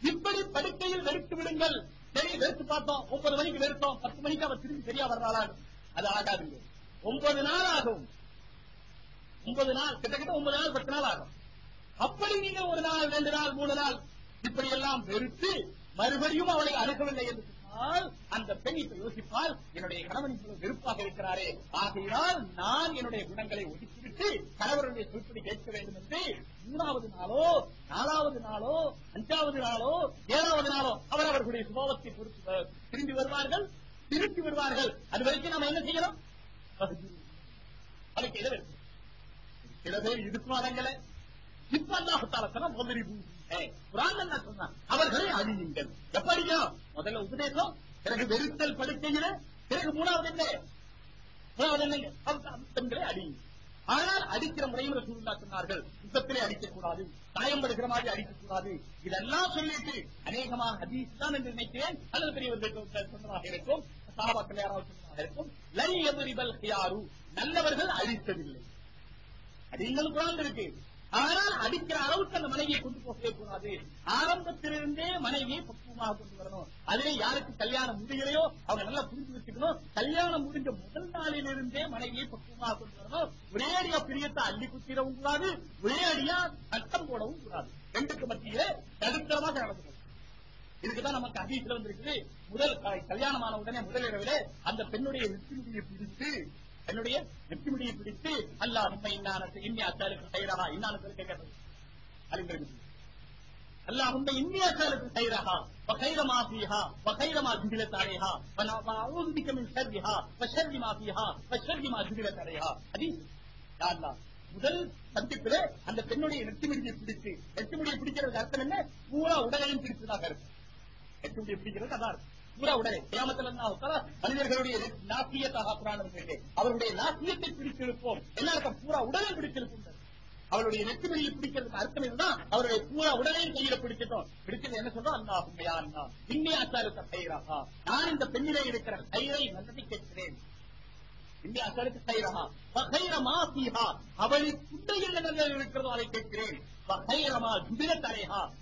இப்படி படுக்கையில் வெறுத்து விடுங்கள். சரி வெறுத்து பார்த்தோம். ஒன்பது மணிக்கு வெறுத்தோம். பத்து மணிக்கு அவர் திரும்பி சரியா வர்றாள் அது ஆகாதுங்க. ஒன்பது நாள் ஆகும். ஒன்பது நாள் கிட்டத்தட்ட ஒன்பது நாள் பத்து நாள் ஆகும். அப்படி நீங்க ஒரு நாள் ரெண்டு நாள் மூணு நாள் இப்படி எல்லாம் வெறுத்து மறுபடியும் அவளை அணுகவில்லை என்று சொன்னால் அந்த பெண் இப்ப யோசிப்பால் என்னுடைய கணவன் இவ்வளவு வெறுப்பாக இருக்கிறாரே. ஆகையினால் நான் என்னுடைய குணங்களை ஒதுக்கிவிட்டு கணவருடைய சொல்படி கேட்க வேண்டும் என்று மூணாவது நாளோ நாலாவது நாளோ அஞ்சாவது நாளோ ஏழாவது நாளோ அவர் அவர்களுடைய சுபாவத்தை பொறுத்து திரும்பி வருவார்கள். திருப்பி வருவார்கள். அது வரைக்கும் நாம என்ன செய்யணும்? அதுக்கு எது இருக்கு? சில பேர் இதுக்கும் அடங்கல இப்ப முதலி அவர்களை அழியுங்கள் எப்படியோ? முதல்ல உபதேசம் பிறகு வெறுத்தல் படுக்கையில பிறகு மூணாவது என்ன? மூணாவது என்னங்க பெண்களை அடியுங்கள் ஆனால் அடிக்கிற முறையும் ரசூலுல்லா சொன்னார்கள் யுத்தத்திலே அடிக்கக்கூடாது காயம்படுகிற மாதிரி அடிக்கக்கூடாது. இதெல்லாம் சொல்லிட்டு அநேகமாக ஹதீஸ் தான் என்று நினைக்கிறேன். அல்லது பெரியவர்கள் சொன்னதாக இருக்கும் சாபாக்கள் யாராவது சொன்னதாக இருக்கும். லை எதிரிபல் யாரு நல்லவர்கள் அழித்ததில்லை. அடிங்கள் குரான் இருக்கு. ஆனால் அடிக்கிற அளவுக்கு அந்த மனைவியை கொண்டு போகவே கூடாது. ஆரம்பத்திலிருந்தே மனைவியை பக்குவமாக கொண்டு வரணும். அதே யாருக்கு கல்யாணம் முடியலையோ அவங்க நல்லா புரிஞ்சு வச்சுக்கணும். கல்யாணம் முடிஞ்ச முதல் நாளிலிருந்தே மனைவியை பக்குவமாக கொண்டு வரணும். ஒரே அடியா பிரியத்தை அள்ளி குத்திடவும் கூடாது. ஒரே அடியா சட்டம் போடவும் கூடாது. ரெண்டுக்கு மத்தியிலே நடுத்தரமாக நடந்து இதுக்குதான் நமக்கு அதிகத்தில் வந்திருக்கு முதல் கல்யாணமான உடனே முதல் அந்த பெண்ணுடைய வெற்றிமுடியை பிடித்து என்னுடைய நெற்றிமுடியை பிடித்து அல்லாஹ் உண்மை இன்னானத்து இன்னி அச்சாலுக்கு கைரஹா இன்னானத்து கேட்கிறது அறிந்திருக்கு அல்லாஹ் உண்மை இன்னி அச்சாலுக்கு கைரஹா وخير ما فيها وخير ما جبلت عليها ونعوذ بك من شرها وشر ما فيها وشر ما جبلت عليها ஹதீஸ் யா அல்லாஹ் முதல் சந்திப்பிலே அந்த பெண்ணுடைய நெற்றிமுடியை பிடித்து நெற்றிமுடியை பிடிக்கிறது அர்த்தம் என்ன பூரா உடலையும் பிடித்ததாக இருக்கும் நெற்றிமுடியை பிடிக்கிறது அதான் இருக்கும் பூரா உடனே. கிராமத்தில் மனிதர்களுடைய நாசியத்தாக புராணம் சொல்லி அவருடைய நாசியத்தை பிடித்திருப்போம். எல்லாருக்கும் பூரா உடலை பிடித்திருக்கும் அவருடைய நெற்றுமணியை பிடிக்கிறதுக்கு அர்த்தம் இதுதான் அவருடைய பூரா உடலையும் கையில பிடிச்சிட்டோம் பிடிச்சது என்ன சொல்றோம்? அண்ணா உண்மையா அண்ணா இந்தியாச்சாருக்கு கைராகா நான் இந்த பெண்ணிலே இருக்கிற கயிறை நல்லதை கேட்கிறேன். இந்தியாச்சாருக்கு கைரகா வகைரமா சீஹா அவளுக்கு என்ன நல்லது இருக்கிறதோ அதை கேட்கிறேன்.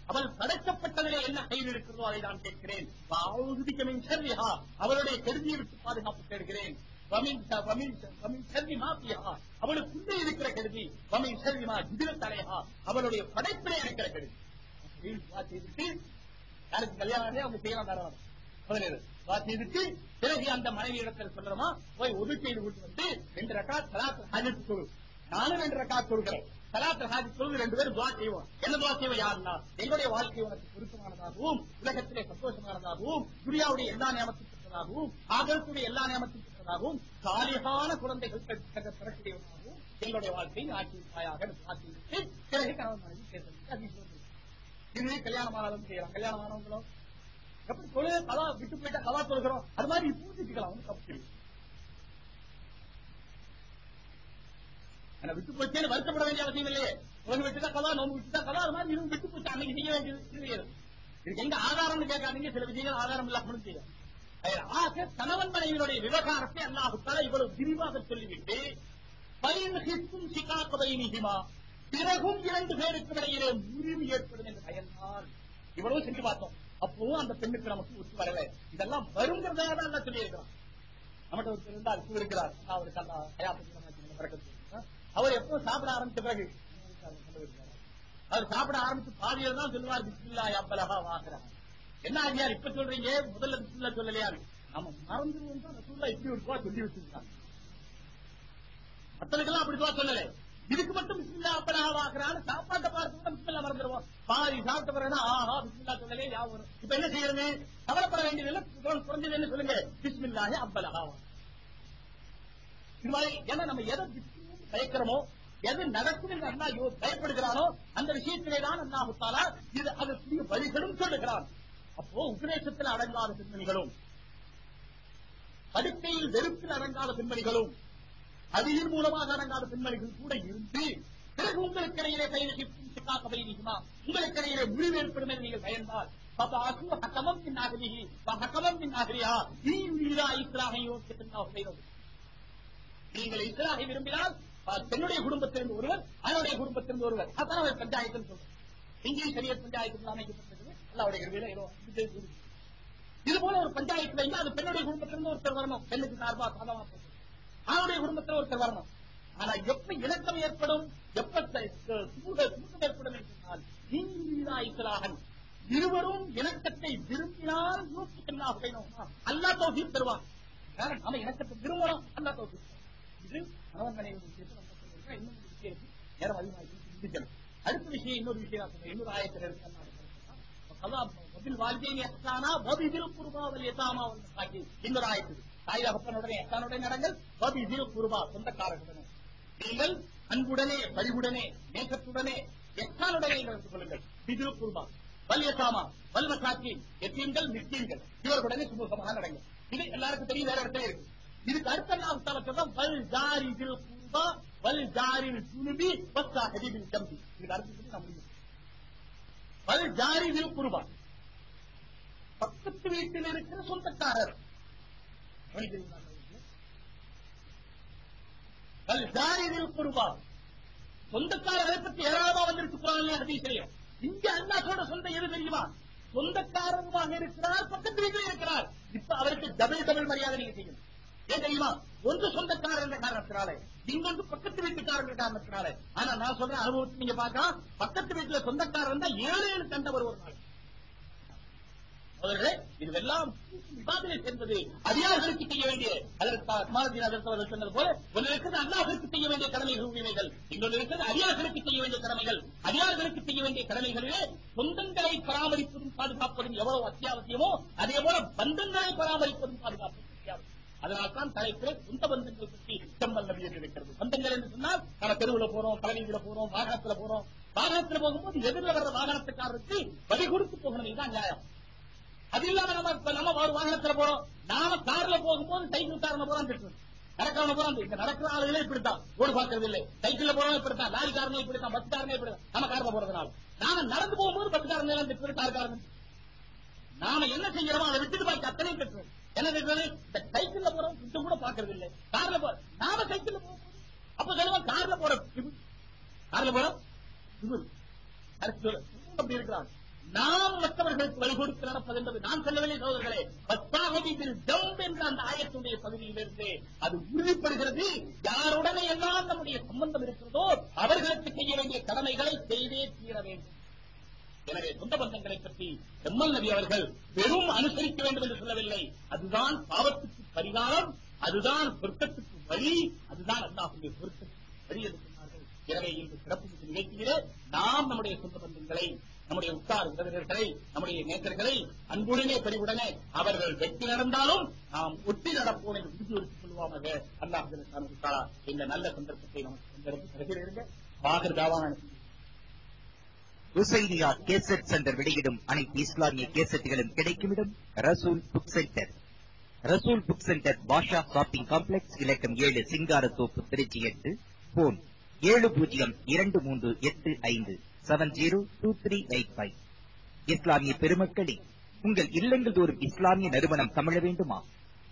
அவள் படைக்கப்பட்டதிலே என்ன கையில் இருக்கிறதோ அதை நான் கேட்கிறேன். வாவுதிக்கமின் சர்விஹா அவளுடைய கருதியை விட்டு பாதுகாப்பு தேடுகிறேன் அவளுக்குள்ளே இருக்கிற கருதி வமின் சர்விமா ஜுபில தலையா அவளுடைய படைப்பிலே இருக்கிற கருதி. யாருக்கு கல்யாணம் அவங்க செய்யலாம் தரலாம் பதினேழு செய்துட்டு பிறகு அந்த மனைவி இடத்தில் சொல்றோமா போய் ஒதுக்கீடு விட்டு வந்து ரெண்டு ரக்கா சலாத்து ஹாஜத் நானும் ரெண்டு ரக்கா சொல்கிறேன் சலாத்து ஹாஜி சொல்லி ரெண்டு பேரும் துவா செய்வோம். என்ன துவா செய்வோம் யாருன்னா எங்களுடைய வாழ்க்கை உனக்கு பொருத்தமானதாகவும் உலகத்திலே சந்தோஷமானதாகவும் துரியாவுடைய எல்லா நியமத்தும் பெற்றதாகவும் ஆகலத்துடைய எல்லா நியமத்தும் பெற்றதாகவும் சாலிகான குழந்தைகள் பிறக்கூடியவனாகவும் எங்களுடைய வாழ்க்கையை ஆட்சி தாயாக துவா பிறகு கணவன் மனைவி பேசுறதுக்கு அதிகம் இதுவே கல்யாணமானாலும் செய்யலாம். கல்யாணமானவங்களும் எப்படி தொழில கலா விட்டு போயிட்டா கலா சொல்கிறோம்? அது மாதிரி பூஜிச்சுக்கலாம் ஒன்றும் தப்பு விட்டு போச்சேன்னு வருத்தப்பட வேண்டிய அவசியம் இல்லையே. உலகம் விட்டுட்டா கலா நோம்பு விட்டுட்டா கலா அது மாதிரி இதுவும் விட்டு போச்சு. அன்னைக்கு செய்ய வேண்டியது இதுக்கு எங்க ஆதாரம்னு கேட்காதீங்க சில விஷயங்கள் ஆதாரம் இல்லாம செய்யும் ஆக கணவன் மனைவியுடைய விவகாரத்தை அல்லாஹுத்தால இவ்வளவு விரிவாக சொல்லிவிட்டு பயன் ஹிஸ்கும் நிகிமா பிறகும் இரண்டு பேருக்கு இடையிலே முறிவு ஏற்படும் என்று பயந்தால் இவ்வளவு செஞ்சு பார்த்தோம். அப்பவும் அந்த பெண்ணுக்கு நமக்கு ஒத்து வரல. இதெல்லாம் வருங்கிறதாக தான் சொல்லியிருக்கிறான். நம்மகிட்ட ஒருத்தர் இருந்தால் இருக்கிறார் அவருக்கு அந்த அவர் எப்போ சாப்பிட ஆரம்பிச்ச பிறகு? அவர் சாப்பிட ஆரம்பிச்சு பாதியில் தான் சொல்லுவார் பிஸ்மில்லா அப்பலகா வாங்குறா என்ன ஆகியார் இப்ப சொல்றீங்க? முதல்ல பிஸ்மில்லா சொல்லலையா? நம்ம மறந்துருவோம் தான் ரசூல்லா இப்படி ஒரு துவா சொல்லி வச்சிருக்காங்க. மத்தனுக்கெல்லாம் அப்படி துவா சொல்லலை. இதுக்கு மட்டும் பிஸ்மில்லா அப்பலகா வாக்குறான்னு சாப்பாட்டை பார்த்து கூட பிஸ்மில்லா மறந்துடுவோம் பாதி சாப்பிட்ட பிறகு ஆஹா பிஸ்மில்லா சொல்லலே ஞாபகம் இப்ப என்ன செய்யறது கவலைப்பட வேண்டியதில்லை குறைஞ்சது என்ன சொல்லுங்க? பிஸ்மில்லாஹே அப்பலகா ஏன்னா நம்ம எதை பயக்கிறோமோ? எது நடக்கும் என்று அண்ணா பயப்படுகிறானோ அந்த விஷயத்திலே தான் இது அதற்குரிய வழிகளும் சொல்லுகிறான். அப்போ உபதேசத்தில் அடங்காத சிந்தனைகளும் படுக்கையில் வெறுப்பில் அடங்காத சிந்தனைகளும் அதியின் மூலமாக அடங்காத சிந்தனைகள் கூட இருந்து பிறகு உங்களுக்கு இடையிலே பயணிக்கும் பயணிக்குமா? உங்களுக்கு இடையிலே முடிவு ஏற்படும் என்று நீங்கள் பயந்தால் ஹக்கமம் பின் ஆகலிஹி ஹக்கமம் பின் யோசித்து நீங்கள் இஸ்லாகை விரும்பினால் பெண்ணுடைய குடும்பத்திலிருந்து ஒருவர் அவனுடைய குடும்பத்திலிருந்து ஒருவர். அதான் அவர் பஞ்சாயத்து சொல்றோம் இங்கேயும் பெரிய பஞ்சாயத்து அமைக்கப்பட்டிருக்கிறது கருவியில இது போல ஒரு பஞ்சாயத்து வைங்க அது பெண்ணுடைய குடும்பத்திலிருந்து ஒருத்தர் வரணும். பெண்ணுக்கு சார்பா சாதமா அவனுடைய குடும்பத்தில் ஒருத்தர் வரணும். ஆனா எப்ப இணக்கம் ஏற்படும் எப்ப ச- ஏற்படும் என்று சொன்னால் இருவரும் இணக்கத்தை விரும்பினால் யூசுக்கல்லாக அல்லா தௌஹீத் தருவான் நாம இணக்கத்தை விரும்பணும் அல்லா தௌஹீத் இது கணவன் மனைவி விஷயத்தை இன்னும் விஷயத்துக்கு நேரம் அதிகமாக சிந்திக்கணும். அடுத்த விஷயம் இன்னொரு விஷயம் இன்னொரு ஆயத்தில் இருக்கு. இன்னொரு ஆயத்து. தாய் எத்தானுடைய நடங்கள் பபி திரு குருபா சொந்தக்காரர்களுடன். நீங்கள் அன்புடனே பழிவுடனே நேசத்துடனே எத்தானுடனே நடந்து கொள்ளுங்கள். பிதிரு குருபா வல்யசாமா வல்வசாக்கி எத்தீன்கள் மிஸ்டீன்கள் இவர்களுடனே சுமூகமாக நடங்கள். இது எல்லாருக்கும் தெரியும் வேற இடத்துல இருக்கு. இதுக்கு அடுத்த நாம் தவற்றதான் பல் ஜாரி பல் வல் சுனுபி ஜுனுபி வஸ்ஸாஹிபில் கம்பி இதுக்கு அடுத்து சொல்லி நான் முடியும் ஜாரி வில் குருபா. பக்கத்து வீட்டில் இருக்கிற சொந்தக்காரர். பல் ஜாரி வில் குருபா. சொந்தக்காரரை பத்தி ஏராளமா வந்திருக்கு குரான்ல ஹதீஸ்லயும். இங்க அல்லாஹோட சொந்த எது தெரியுமா? சொந்தக்காரருமாக இருக்கிறார் பக்கத்து வீட்டில் இருக்கிறார். இப்ப அவருக்கு டபுள் டபுள் மரியாதை நீங்க செய்யணும். ஏன் தெரியுமா? ஒன்று சொந்தக்காரர் என்ற காரணத்தினால இன்னொன்று பக்கத்து வீட்டுக்காரர் என்ற காரணத்தினால. ஆனா நான் சொல்றேன் அனுபவத்தை நீங்க பார்க்கலாம். பக்கத்து வீட்டுல சொந்தக்காரர் இருந்தா ஏழு ஏழு சண்டை வரும் ஒரு நாள். அவர்களே இதுவெல்லாம் விவாதனை சேர்ந்தது அதிகாரிகளுக்கு செய்ய வேண்டிய அதற்கு அஸ்மானத்தின் சொன்னது போல ஒன்று இருக்கிறது அல்லாஹருக்கு செய்ய வேண்டிய கடமைகள் உரிமைகள். இன்னொன்று இருக்கிறது அதிகாரிகளுக்கு செய்ய வேண்டிய கடமைகள். அதிகாரிகளுக்கு செய்ய வேண்டிய கடமைகளிலே சொந்தங்களை பராமரிப்பதும் பாதுகாப்பதும் எவ்வளவு அத்தியாவசியமோ அதே போல பந்தங்களை பராமரிப்பதும் பாதுகாப்பதும். அதனால்தான் தலைப்பு சொந்த பந்தங்கள் பற்றி செம்பல் நபி என்று இருக்கிறது பந்தங்கள் என்று சொன்னால் நம்ம தெருவுல போறோம் தலைவீதியில போறோம் வாகனத்துல போறோம். வாகனத்துல போகும்போது எதிரில் வர்ற வாகனத்துக்காரருக்கு வழி கொடுத்து போகணும் இதுதான் நியாயம். அது இல்லாம நம்ம இப்ப நம்ம ஒரு வாகனத்துல போறோம். நாம கார்ல போகும்போது சைக்கிள் காரன போறான் திட்டுறது நடக்கிறவன போறான் இந்த நடக்கிற ஆளுகளே இப்படித்தான். ஓடு பாக்குறது இல்லை. சைக்கிள்ல போறவங்க இப்படித்தான். லாரி காரனே இப்படித்தான். பஸ் காரனே இப்படித்தான். நம்ம கார்ல போறதுனால. நாம நடந்து போகும்போது பஸ் காரன் எல்லாம் திட்டுறது கார் காரன். நாம என்ன செய்யறோமோ அதை விட்டுட்டு பாக்கி அத்தனையும் திட்டுறது என்ன சைக்கிள்ல போறோம் கொஞ்சம் கூட பாக்குறது இல்லை கார்ல போற நாம சைக்கிள்ல போறோம் அப்ப சொல்லுவோம் கார்ல போற கார்ல போறோம் அப்படி இருக்கிறான் நாம் மற்றவர்களுக்கு வழி கொடுத்து நடப்பது என்பது நான் சொல்லவில்லை சோதர்களே பத்தாவதியில் ஜம்ப் என்ற அந்த ஆயத்துடைய பகுதியிலிருந்து அது உறுதிப்படுகிறது. யாருடனே எல்லாம் நம்முடைய சம்பந்தம் இருக்கிறதோ அவர்களுக்கு செய்ய வேண்டிய கடமைகளை செய்தே தீர வேண்டும். எனவே சொந்த பந்தங்களை பற்றி எம்எல் நபி அவர்கள் பெரும் அனுசரிக்க வேண்டும் என்று சொல்லவில்லை. அதுதான் பாவத்துக்கு பரிகாரம் அதுதான் சொர்க்கத்துக்கு வழி அதுதான் அல்லாஹுடைய சொர்க்கத்துக்கு வழி என்று சொன்னார்கள். எனவே இன்று சிறப்பு நிகழ்ச்சியிலே நாம் நம்முடைய சொந்த பந்தங்களை நம்முடைய உத்தார் உறவினர்களை நம்முடைய நேசர்களை அன்புடனே பெரிவுடனே அவர்கள் வெற்றி நடந்தாலும் நாம் ஒட்டி நடப்போம் என்று உறுதியுறுத்திக் கொள்வோமாக அல்லாஹ் இந்த நல்ல சந்தர்ப்பத்தை நமக்கு தந்திருக்கு பாகர் தாவான உசைனியா கேசட் சென்டர் வெளியிடும் அனைத்து இஸ்லாமிய கேசட்டுகளும் கிடைக்கும் இடம் Rasool book centre. Rasool book centre Basha shopping complex இலக்கம் ஏழு சிங்காரத்தோப்பு திருச்சி எட்டு போன் ஏழு பூஜ்ஜியம் இரண்டு மூன்று எட்டு ஐந்து seven zero two three eight five இஸ்லாமிய பெருமக்களே உங்கள் இல்லங்கள் தோறும் இஸ்லாமிய நறுமணம் தமிழ வேண்டுமா?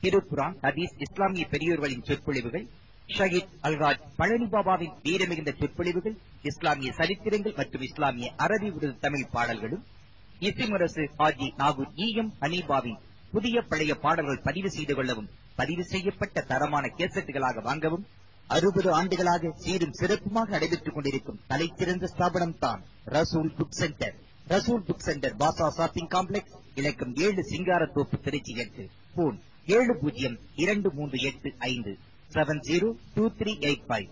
திருக்குரான் ஹதீஸ் இஸ்லாமிய பெரியோர்களின் சொற்பொழிவுகள் ஷஹீத் அல்ராஜ் பழனி பாபாவின் வீரமிகுந்த சொற்பொழிவுகள் இஸ்லாமிய சரித்திரங்கள் மற்றும் இஸ்லாமிய அரபி உருது தமிழ் பாடல்களும் இசிமுரசு ஹாஜி நாகூர் ஈயம் ஹனீபாவின் புதிய பழைய பாடல்கள் பதிவு செய்து கொள்ளவும் பதிவு செய்யப்பட்ட தரமான கேசட்டுகளாக வாங்கவும் அறுபது ஆண்டுகளாக சீரும் சிறப்புமாக நடைபெற்றுக் கொண்டிருக்கும் தலைச்சிறந்த ஸ்தாபனம் தான் Rasool book centre. Rasool book centre Basha shopping complex இலக்கம் ஏழு சிங்காரத்தோப்பு திருச்சி எட்டு போன் ஏழு பூஜ்ஜியம் இரண்டு மூன்று எட்டு ஐந்து seven zero two three eight five